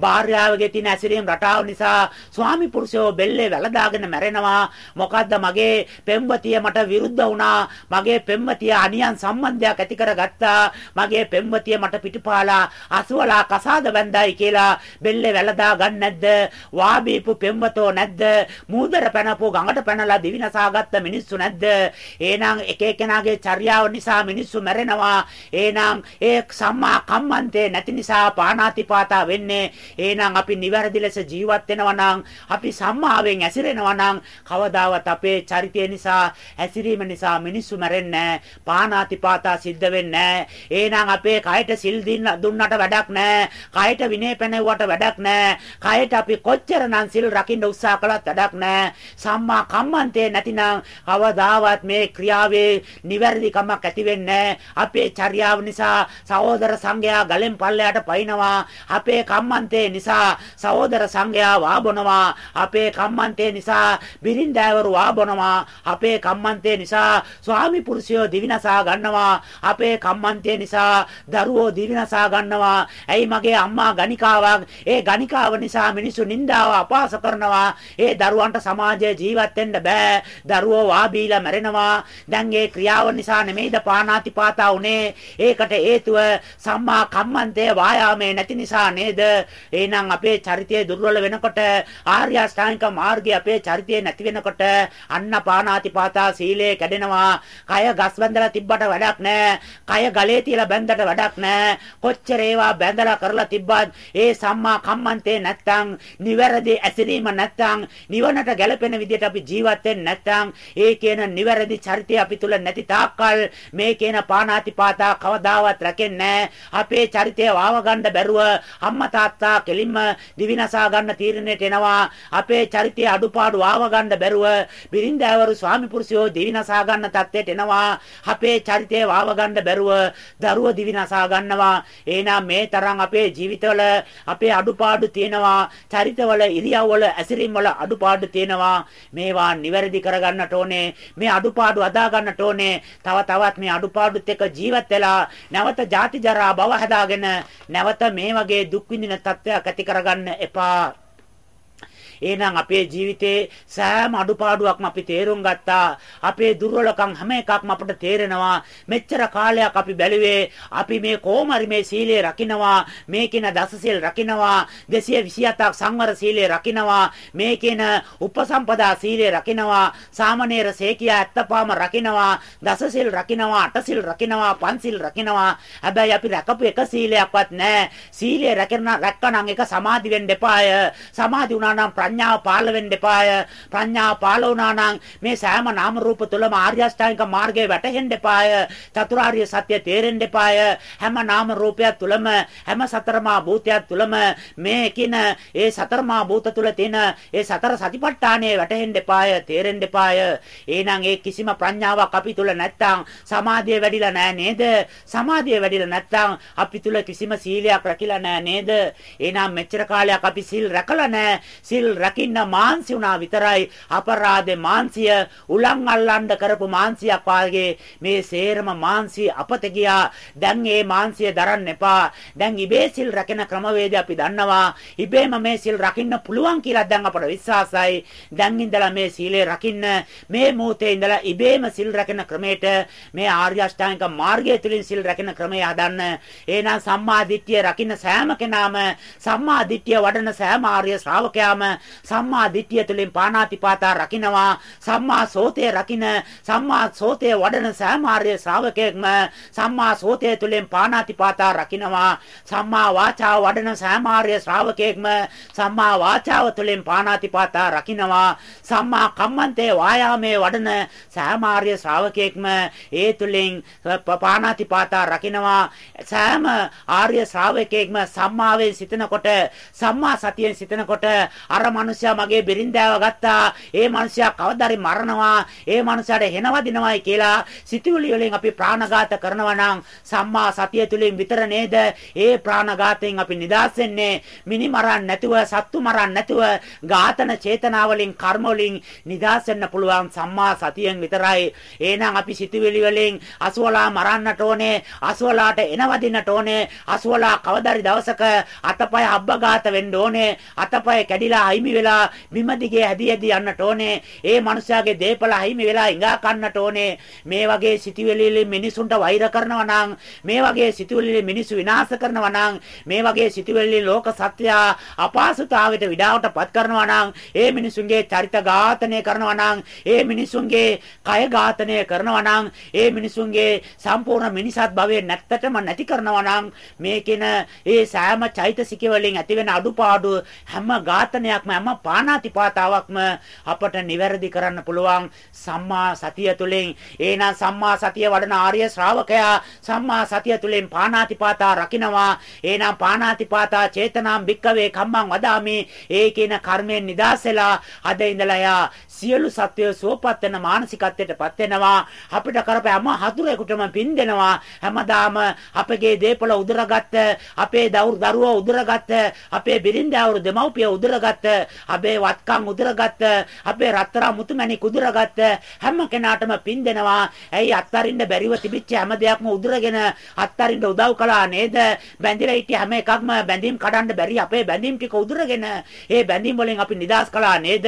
භාර්යාවගේ තියෙන ඇසිරීම රටාව නිසා ස්වාමි පුරුෂයෝ බෙල්ලේ වැලදාගෙන මැරෙනවා. මොකද්ද මගේ පෙම්වතිය මට විරුද්ධ වුණා. මගේ පෙම්වතිය අනියන් සම්බන්ධයක් ඇති කරගත්තා. මගේ පෙම්වතිය මට පිටුපාලා අසුවලා කසාද බැඳයි කියලා බෙල්ලේ වැලදා ගන්න නැද්ද? වාබීපු පෙම්වතෝ නැද්ද? මූදර පැනපු ගඟට පැනලා දිවිනසාගත්ත මිනිස්සු නැද්ද? එහෙනම් එක එකනාගේ ඒ චර්යාව නිසා මිනිස්සු මැරෙනවා. එහෙනම් ඒ සම්මා කම්මන්තේ නැති නිසා පාණාතිපාතා වෙන්නේ. එහෙනම් අපි නිවැරදි ලෙස ජීවත් වෙනවා නම් අපි සම්මාවෙන් ඇසිරෙනවා නම් කවදාවත් අපේ චරිතය නිසා ඇසිරීම නිසා මිනිස්සු මැරෙන්නේ පාණාතිපාතා සිද්ධ වෙන්නේ එහෙනම් අපේ කයට සිල් දුන්නට වැඩක් නැහැ. කයට විනය පැනෙව්වට වැඩක් නැහැ. කයට අපි කොච්චරනම් සිල් රකින්න උත්සාහ කළත් වැඩක් නැහැ. සම්මා කම්මන්තේ නැතිනම් කවදාවත් මේ ක්‍රියාවේ නිවැරදි නිවැරදිකමක් ඇති වෙන්නේ අපේ චර්යාව නිසා සහෝදර සංඝයා ගලෙන් පල්ලයට පයින්නවා. අපේ කම්මන්තේ නිසා සහෝදර සංඝයා වාබොනවා. අපේ කම්මන්තේ නිසා බිරින්දෑවරු වාබොනවා. අපේ කම්මන්තේ නිසා ස්වාමි පුරුෂයෝ දිවිනසා ගන්නවා. අපේ කම්මන්තේ නිසා දරුවෝ දිවිනසා ගන්නවා. ඇයි මගේ අම්මා ගණිකාවක්? ඒ ගණිකාව නිසා මිනිස්සු නින්දාව අපහාස කරනවා. ඒ දරුවන්ට සමාජයේ ජීවත් වෙන්න බෑ. දරුවෝ වාබීලා මැරෙනවා. දැන් ඒ ක්‍රියාව නිසා නෙමෙයිද පාණාතිපාතා උනේ. ඒකට හේතුව සම්මා කම්මන්තේ වායාමේ නැති නිසා නේද? එහෙනම් අපේ චරිතය දුර්වල වෙනකොට ආර්ය අෂ්ටාංගික මාර්ගය අපේ චරිතය නැති වෙනකොට අන්න පාණාතිපාතා සීලය කැඩෙනවා. කය ගස් බැඳලා තිබ්බට වැඩක් නැහැ. කය ගලේ තියලා බැඳලා වැඩක් නැහැ. කොච්චර ඒවා බැඳලා කරලා තිබ්බත් ඒ සම්මා කම්මන්තේ නැත්තම් නිවැරදි ඇසිරීම නැත්තම් නිවනට ගැලපෙන විදිහට අපි ජීවත් වෙන්නේ නැත්තම් ඒ කියන නිවැරදි චරිතය අපි තුල නැති තා තාක්කල් මේ කියන පානාතිපාතා කවදාවත් රැකෙන්නේ අපේ චරිතය වාව ගන්න බැරුව අම්මා තාත්තා කෙලින්ම දිවිනසා ගන්න තීරණයට එනවා. අපේ චරිතය අඩුපාඩු වාව ගන්න බැරුව බිරින්දෑවරු ස්වාමි පුරුෂයෝ දිවිනසා ගන්න තත්ත්වයට එනවා. අපේ චරිතය වාව ගන්න බැරුව දරුව දිවිනසා ගන්නවා. එහෙනම් මේ තරම් අපේ ජීවිතවල අපේ අඩුපාඩු තියෙනවා. චරිතවල ඉරියව්වල ඇසිරීම්වල අඩුපාඩු තියෙනවා. මේවා නිවැරදි කරගන්නට ඕනේ. මේ අඩුපාඩු අදා ගන්නට ඕනේ. තව තවත් මේ අඩුපාඩුත් එක්ක ජීවත් වෙලා නැවත ජාති ජරා භව හදාගෙන නැවත මේ වගේ දුක් විඳින තත්ත්වයක් ඇති කරගන්න එපා. එහෙනම් අපේ ජීවිතේ සෑම අඩුපාඩුවක්ම අපි තේරුම් ගත්තා. අපේ දුර්වලකම් හැම එකක්ම අපිට තේරෙනවා. මෙච්චර කාලයක් අපි බැලුවේ අපි මේ කොහොමරි මේ සීලය රකින්නවා. මේ කියන දසසීල් රකින්නවා. 227ක් සංවර සීලය රකින්නවා. මේ කියන උපසම්පදා සීලය රකින්නවා. සාමණේර සේකියා ඇත්තපාම රකින්නවා. දසසීල් රකින්නවා. අටසීල් රකින්නවා. පන්සීල් රකින්නවා. හැබැයි අපි රැකපු එක සීලයක්වත් නැහැ. සීලය රැකන රැක්කනම් එක සමාධි වෙන්න එපාය. සමාධි වුණා නම් ප්‍රඥාව පාළ වෙන්න එපාය. ප්‍රඥාව පාළ වුණා නම් මේ සෑම නාම රූප තුලම ආර්ය අෂ්ටාංගික මාර්ගයේ වැටහෙන්න එපාය. චතුරාර්ය සත්‍ය තේරෙන්න එපාය. හැම නාම රූපයක් තුලම හැම සතරමා භූතයක් තුලම මේ කින ඒ සතරමා භූත තුල තියෙන ඒ සතර සතිපට්ඨානයේ වැටහෙන්න එපාය. තේරෙන්න එපාය. එහෙනම් ඒ කිසිම ප්‍රඥාවක් අපි තුල නැත්තම් සමාධිය වැඩිලා නැහැ නේද? සමාධිය වැඩිලා නැත්තම් අපි තුල කිසිම සීලයක් රැකිලා නැහැ නේද? එහෙනම් මෙච්චර කාලයක් අපි සිල් රැකලා නැහැ. සිල් රකින්න මාන්සි වුණා විතරයි. අපරාධේ මාන්සිය උලන් අල්ලන්න කරපු මාන්සියක් වාගේ මේ සේරම මාන්සිය අපත ගියා. දැන් මේ මාන්සිය දරන්න එපා. දැන් ඉබේ සිල් රැකෙන ක්‍රමවේදය අපි දන්නවා. ඉබේම මේ සිල් රකින්න පුළුවන් කියලා දැන් අපට විශ්වාසයි. දැන් ඉඳලා මේ සීලය රකින්න මේ මොහොතේ ඉඳලා ඉබේම සිල් රැකෙන ක්‍රමයට මේ ආර්ය අෂ්ටාංගික මාර්ගය තුලින් සිල් රැකෙන ක්‍රමය හදන්න. එහෙනම් සම්මා දිට්ඨිය රකින්න සෑම කෙනාම සම්මා දිට්ඨිය වඩන සෑම ආර්ය ශ්‍රාවකයාම සම්මා දිට්ඨිය තුළින් පාණාතිපාතා රකින්නවා. සම්මා සෝතේ රකින්න සම්මා සෝතේ වඩන සාමාර්ය ශ්‍රාවකයෙක්ම සම්මා සෝතේ තුළින් පාණාතිපාතා රකින්නවා. සම්මා වාචා වඩන සාමාර්ය ශ්‍රාවකයෙක්ම සම්මා වාචාව තුළින් පාණාතිපාතා රකින්නවා. සම්මා කම්මන්තේ වායාමයේ වඩන සාමාර්ය ශ්‍රාවකයෙක්ම ඒ තුළින් පාණාතිපාතා රකින්නවා. සෑම ආර්ය ශ්‍රාවකයෙක්ම සම්මාවෙන් සිතනකොට සම්මා සතියෙන් සිතනකොට අර මිනිස්සයා මගේ බිරින්දෑව ගත්තා. ඒ මිනිස්සයා කවදාරි මරනවා. ඒ මිනිස්සයාට හෙනවදිනවයි කියලා සිතුවිලි වලින් අපි ප්‍රාණඝාත කරනවා නම් සම්මා සතිය තුලින් විතර නේද? ඒ ප්‍රාණඝාතයෙන් අපි නිදහස් වෙන්නේ. මිනි මරන්න නැතුව, සත්තු මරන්න නැතුව, ඝාතන චේතනාවලින්, කර්ම වලින් නිදහස් වෙන්න පුළුවන් සම්මා සතියෙන් විතරයි. එහෙනම් අපි සිතුවිලි වලින් අසුවලා මරන්නට ඕනේ. අසුවලාට එනවදින්නට ඕනේ. අසුවලා කවදාරි දවසක අතපය අබ්බඝාත වෙන්න ඕනේ. අතපය කැඩිලා අහිමි වෙලා බිම දිගේ හැදී හැදී යන්නට ඕනේ. ඒ මනුස්සයාගේ දේපල අහිමි වෙලා ඉඟා කන්නට ඕනේ. මේ වගේ සිතුවිලි මිනිසුන්ට වෛර කරනවා නම්, මේ වගේ සිතුවිලි මිනිසු විනාශ කරනවා නම්, මේ වගේ සිතුවිලි ලෝක සත්‍ය අපහසුතාවයට විඩාවට පත් කරනවා නම්, ඒ මිනිසුන්ගේ චරිත ඝාතනය කරනවා නම්, ඒ මිනිසුන්ගේ කය ඝාතනය කරනවා නම්, ඒ මිනිසුන්ගේ සම්පූර්ණ මිනිසත් භවයේ නැත්තටම නැති කරනවා නම්, මේ කියන ඒ සෑම චෛතසික වලින් ඇතිවෙන අඩුපාඩු හැම ඝාතනයක්ම හැම පාණාතිපාතාවක්ම අපට නිවැරදි කරන්න පුළුවන්. සම්මා සතිය තුළින්. එහෙනම් සම්මා සතිය වඩන ආර්ය ශ්‍රාවකයා සම්මා සතිය තුළින් පාණාතිපාතා රකින්නවා එහෙනම් පාණාතිපාතා චේතනාම් භික්කවේ කම්මං වදාමි. ඒ කියන කර්මයෙන් නිදාස් වෙලා අද ඉඳලා යා සියලු සත්වය සුවපත් වෙන මානසිකත්වයටපත් වෙනවා. අපිට කරපෑ හැම හතුරෙකුටම පින් දෙනවා. හැමදාම අපගේ දේපල උදරගත්ත අපේ දරුවෝ උදරගත්ත අපේ බිරින්දෑවරු දෙමව්පිය උදරගත්ත අපේ වත්කම් උදරගත්ත අපේ රත්තරන් මුතුමැණික් උදරගත්ත හැම කෙනාටම පින් දෙනවා. ඇයි අත්තරින්න බැරිව තිබිච්ච හැම දෙයක්ම උදරගෙන අත්තරින්න උදව් කළා නේද? බැඳිලා හිටිය හැම එකක්ම බැඳීම් කඩන්න බැරි අපේ බැඳීම් ටික උදරගෙන ඒ බැඳීම් වලින් අපි නිදහස් කළා නේද?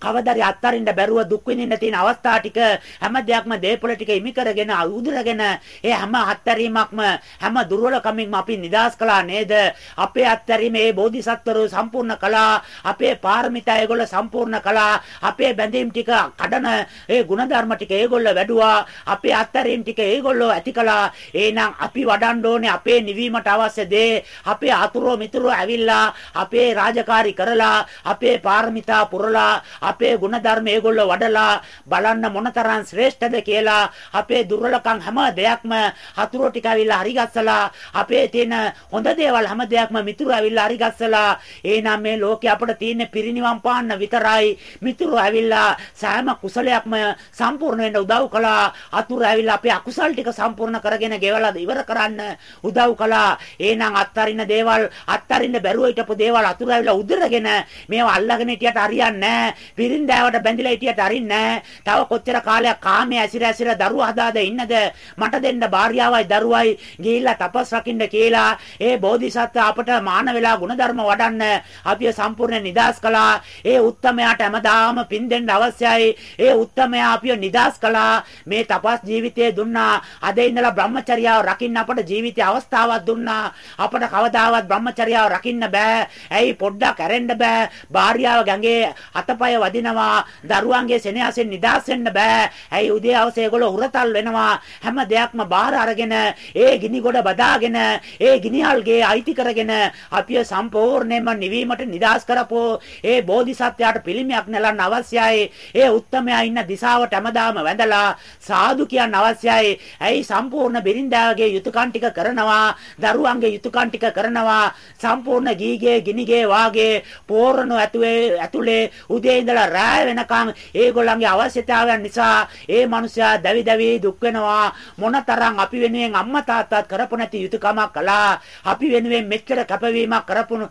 කවදාරි අත්තරින්න බැරුව දුක් විඳින්න තියෙන අවස්ථා ටික හැම දෙයක්ම දේපොළ ටික ඉමි කරගෙන උදුරගෙන ඒ හැම අත්තරීමක්ම හැම දුර්වලකමින්ම අපි නිදාස් කළා නේද? අපේ අත්තරීම ඒ බෝධිසත්වරු සම්පූර්ණ කළා අපේ පාරමිතා ඒගොල්ල සම්පූර්ණ කළා අපේ බැඳීම් ටික කඩන ඒ ಗುಣධර්ම ටික ඒගොල්ල වැඩුවා අපේ අත්තරීම් ටික ඒගොල්ලෝ ඇති කළා. එහෙනම් අපි වඩන්න ඕනේ අපේ නිවීමට අවශ්‍ය දේ අපේ අතුරු මිතුරු ඇවිල්ලා අපේ රාජකාරී කරලා අපේ පාරමිතා පුරලා අපේ ಗುಣධර්ම ඒගොල්ලෝ වඩලා බලන්න මොනතරම් ශ්‍රේෂ්ඨද කියලා අපේ දුර්වලකම් හැම දෙයක්ම හතුරු ටික ඇවිල්ලා හරිගස්සලා අපේ තියෙන හොඳ දේවල් හැම දෙයක්ම මිතුරු ඇවිල්ලා හරිගස්සලා එහෙනම් මේ ලෝකේ අපිට තියෙන පිරිණිවන් පාන්න විතරයි මිතුරු ඇවිල්ලා සෑම කුසලයක්ම සම්පූර්ණ වෙන්න උදව් කළා අතුරු ඇවිල්ලා අපේ අකුසල් ටික සම්පූර්ණ කරගෙන ගෙවලා ඉවර කරන්න උදව් කළා එහෙනම් අත්තරින්න දේවල් අත්තරින්න බැරුව හිටපු දේවල් අතුරු ඇවිල්ලා උදරගෙන මේවා අල්ලගෙන හිටියට හරියන්නේ නැහැ. පිරින්දෑවට බැඳිලා හිටියට හරින්නේ තව කොච්චර කාලයක් කාමයේ ඇසිර ඇසිර දරුවා හදාද ඉන්නද? මට දෙන්න භාර්යාවයි දරුවයි ගිහිල්ලා තපස් රකින්න කියලා ඒ බෝධිසත්ව අපට මාන වෙලා ಗುಣධර්ම වඩන්න අපිය සම්පූර්ණ නිදාස් කළා. ඒ උත්තමයාට හැමදාම පින් දෙන්න අවශ්‍යයි. ඒ උත්තමයා අපිය නිදාස් කළා. මේ තපස් ජීවිතයේ දුන්නා. අද ඉඳලා බ්‍රහ්මචර්යාව රකින්න අපට ජීවිතේ අවස්ථාවක් දුන්නා. අපට කවදාවත් බ්‍රහ්මචර්යාව රකින්න බෑ. ඇයි පොඩ්ඩක් ඇරෙන්න බෑ. භාර්යාව ගඟේ අතපය වදිනවා. දරුවන්ගේ සෙනෙහසෙන් නිදහස් වෙන්න බෑ. ඇයි උදේ හවස ඒගොල්ලෝ උරතල් වෙනවා? හැම දෙයක්ම බාහිර අරගෙන ඒ ගිනි ගොඩ බදාගෙන ඒ ගිනිහල්ගේ අයිති කරගෙන අපිය සම්පූර්ණයෙන්ම නිවීමට නිදහස් කරපෝ. ඒ බෝධිසත්වයාට පිළිමයක් නෙලන්න අවශ්‍යයි. ඒ උත්තමයා ඉන්න දිශාවට හැමදාම වැඳලා සාදු කියන්න අවශ්‍යයි. ඇයි සම්පූර්ණ බිරින්දාගේ යුතුයකම් ටික කරනවා? දරුවන්ගේ යුතුයකම් ටික කරනවා? සම්පූර්ණ ගීගේ ගිනිගේ වාගේ පෝරණු ඇතුලේ ඇතුලේ උදේ ඉඳලා රාය වෙනකන් ඒගොල්ලන්ගේ අවශ්‍යතාවයන් නිසා ඒ මනුස්සයා දැවි දැවි දුක් වෙනවා. මොනතරම් අපි වෙනුවෙන් අම්මා තාත්තාත් කරපු නැති යුතුයකමක් කළා. අපි වෙනුවෙන් මෙච්චර කැපවීමක් කරපු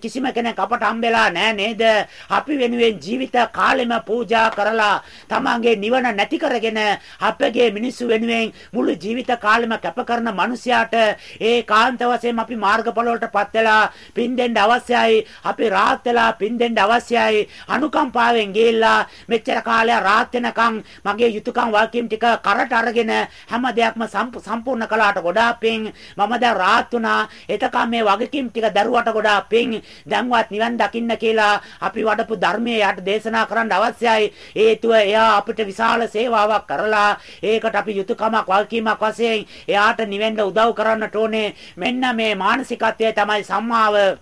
කිසිම කෙනෙක් අපට හම්බෙලා නෑ නේද? අපි වෙනුවෙන් ජීවිත කාලෙම පූජා කරලා තමන්ගේ නිවන නැති කරගෙන අපගේ මිනිස්සු වෙනුවෙන් මුළු ජීවිත කාලෙම කැප කරන මිනිසයාට ඒ කාන්ත වශයෙන් අපි මාර්ගඵල වලටපත් වෙලා පින් දෙන්න අවශ්‍යයි. අපි රාත් වෙලා පින් දෙන්න අවශ්‍යයි. අනුකම්පාවෙන් ගිහිල්ලා මෙච්චර කාලයක් රාත් වෙනකන් මගේ යුතුයකම් වාක්‍යම් ටික කරට අරගෙන හැම දෙයක්ම සම්පූර්ණ කළාට ගොඩාක් පිං මම දැන් රාත් වුණා. එතකම් මේ වගකීම් ටික දරුවට ගොඩාක් පිං දැන්වත් නිවන් දකින්න කියලා අපි වඩපු ධර්මයේ යට දේශනා කරන්න අවශ්‍යයි. හේතුව එයා අපිට විශාල සේවාවක් කරලා ඒකට අපි යුතුයකමක් වාක්‍යමක් වශයෙන් එයාට නිවෙන්න උදව් කරන්නට ඕනේ. මෙන්න මේ මානසිකත්වය තමයි සම්මාව.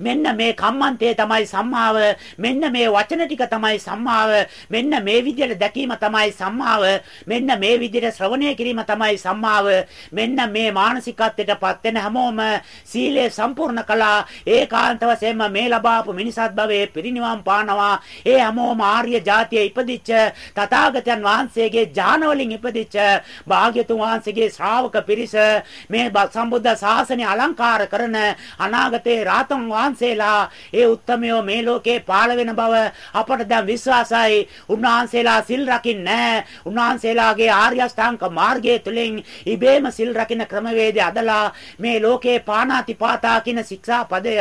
මෙන්න මේ කම්මන්තේ තමයි සම්මාව. මෙන්න මේ වචන ටික තමයි සම්මාව. මෙන්න මේ විදිහට දැකීම තමයි සම්මාව. මෙන්න මේ විදිහට ශ්‍රවණය කිරීම තමයි සම්මාව. මෙන්න මේ මානසිකත්වයටපත් වෙන හැමෝම සීලය සම්පූර්ණ කළා. ඒකාන්ත වශයෙන්ම මේ ලබාපු මිනිසත් භවයේ පිරිනිවන් පානවා. ඒ හැමෝම ආර්ය જાතිය ඉපදිච්ච තථාගතයන් වහන්සේගේ ඥාන වලින් ඉපදිච්ච භාග්‍යතුන් වහන්සේගේ ශ්‍රාවක පිරිස මේ සම්බුද්ධ ශාසනය අලංකාර කරන අනාගතේ රාතන් වහන්සේලා ඒ උත්තමයෝ මේ ලෝකේ පාළ වෙන බව අපට දැන් විශ්වාසයි. උන්වහන්සේලා සිල් රකින්නේ උන්වහන්සේලාගේ ආර්ය අෂ්ටාංග මාර්ගය තුලින් ඉබේම සිල් රකින්න ක්‍රමවේදය අදලා මේ ලෝකේ පාණාතිපාතා කියන ශික්ෂා පදය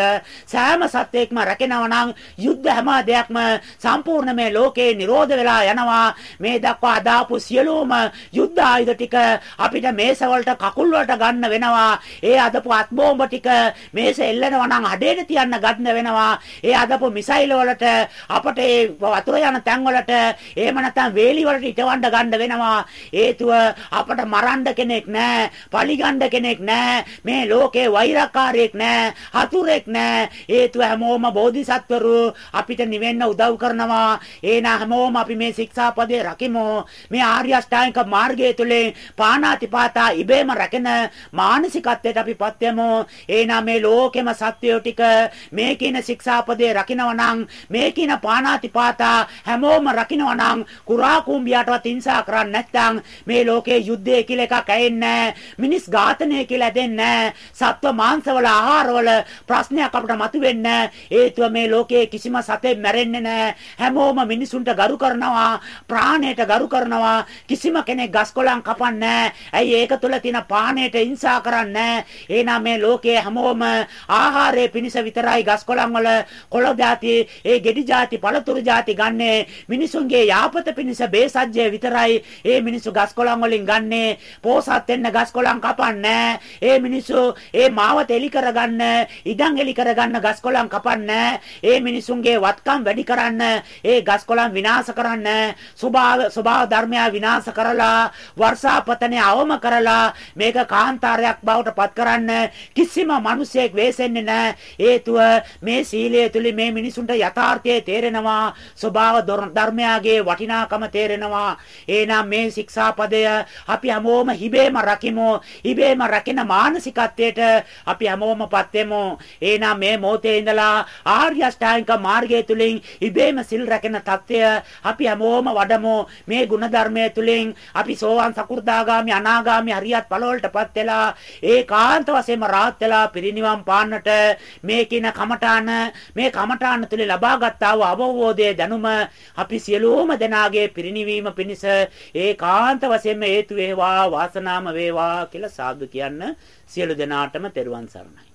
සෑම සත්‍යයක්ම රැකෙනවා නම් යුද්ධ හැම දෙයක්ම සම්පූර්ණ මේ ලෝකේ නිරෝධ වෙලා යනවා. මේ දක්වා අදාපු සියලුම යුද්ධ ආයුධ ටික අපිට මේස වලට කකුල් වලට ගන්න වෙනවා. ඒ අදපු අත් බෝම්බ ටික මේස එල්ලනවා නම් අඩේට තියන්න ගන්න වෙනවා. ඒ අදපු මිසයිල් වලට අපට ඒ වතුර යන තැන් වලට එහෙම නැත්නම් වේලි වලට ඉටවන්න ගන්න වෙනවා. හේතුව අපට මරන්න කෙනෙක් නැහැ. පලිගන්න කෙනෙක් නැහැ. මේ ලෝකේ වෛරකාරයෙක් නැහැ. හතුරෙක් නැහැ. හේතුව හැමෝම බෝධිසත්වරු අපිට නිවෙන්න උදව් කරනවා. ඒන හැමෝම අපි මේ ශික්ෂාපදේ රකිමු. මේ ආර්ය අෂ්ටාංගික මාර්ගය තුලින් පාණාතිපාතා ඉබේම රැකෙන මානසිකත්වයට අපිපත් වෙමු. ඒන මේ ලෝකෙම සත්වයෝ ටික මේ කියන ශික්ෂාපදේ රකින්නවා නම් මේ කියන පාණාතිපාතා හැමෝම රකින්නවා නම් කුරා කුඹියටවත් හිංසා කරන්නේ නැත්නම් මේ ලෝකේ යුද්ධය කියලා එකක් ඇෙන්නේ මිනිස් ඝාතනය කියලා දෙන්නේ සත්ව මාංශවල ආහාරවල ප්‍රශ්නයක් අපිට මතුවෙන්නේ හේතුව මේ ලෝකේ කිසිම සතෙක් මැරෙන්නේ නැහැ. හැමෝම මිනිසුන්ට ගරු කරනවා ප්‍රාණයට ගරු කරනවා. කිසිම කෙනෙක් ගස්කොලන් කපන්නේ ඇයි ඒක තුල තියෙන පාණයට හිංසා කරන්නේ එහෙනම් මේ ලෝකයේ හැමෝම ආහාරයේ පිණිස විතරයි ගස් කොළන් වල කොළ જાති, ඒ ගෙඩි જાති, පළතුරු જાති ගන්නේ. මිනිසුන්ගේ යාපත පිණිස බේසජ්ජය විතරයි ඒ මිනිසු ගස් කොළන් වලින් ගන්නේ. පෝසත් වෙන්න ගස් කොළන් කපන්නේ. ඒ මිනිසු ඒ මාවත එලි කරගන්න, ඉඩම් එලි කරගන්න ගස් කොළන් කපන්නේ. ඒ මිනිසුන්ගේ වත්කම් වැඩි කරන්න, ඒ ගස් කොළන් විනාශ කරන්න, ස්වභාව ස්වභාව ධර්මයා විනාශ කරලා, වර්ෂාපතනය අවම කරලා මේක කාන්තාරයක් බවට පත් කරන්න කිසිම මිනිසෙක් වෙසෙන්නේ නැහැ. හේතුව මේ සීලය තුලින් මේ මිනිසුන්ට යථාර්ථය තේරෙනවා. ස්වභාව ධර්මයාගේ වටිනාකම තේරෙනවා. එහෙනම් මේ ශික්ෂාපදය අපි හැමෝම හිබේම රකිමු. හිබේම රකින මානසිකත්වයට අපි හැමෝමපත් වෙමු. එහෙනම් මේ මොහොතේ ඉඳලා ආර්ය අෂ්ටාංගික මාර්ගය තුලින් හිබේම සිල් රැකෙන తත්වය අපි හැමෝම වඩමු. මේ ගුණධර්මය තුලින් අපි සෝවාන් සකු르දාගාමි අනාගාමි හරියත් ඵලවලටපත් වෙලා ඒකාන්ත වශයෙන්ම රාහත් වෙලා පිරිනිවන් පාන්නට මේ කින කමඨාන මේ කමඨාන තුල ලබාගත් ආ අවබෝධයේ දැනුම අපි සියලුම දෙනාගේ පිරිනිවීම පිණිස ඒකාන්ත වශයෙන්ම හේතු වේවා වාසනාම වේවා කියලා සාදු කියන්න සියලු දෙනාටම තෙරුවන් සරණයි.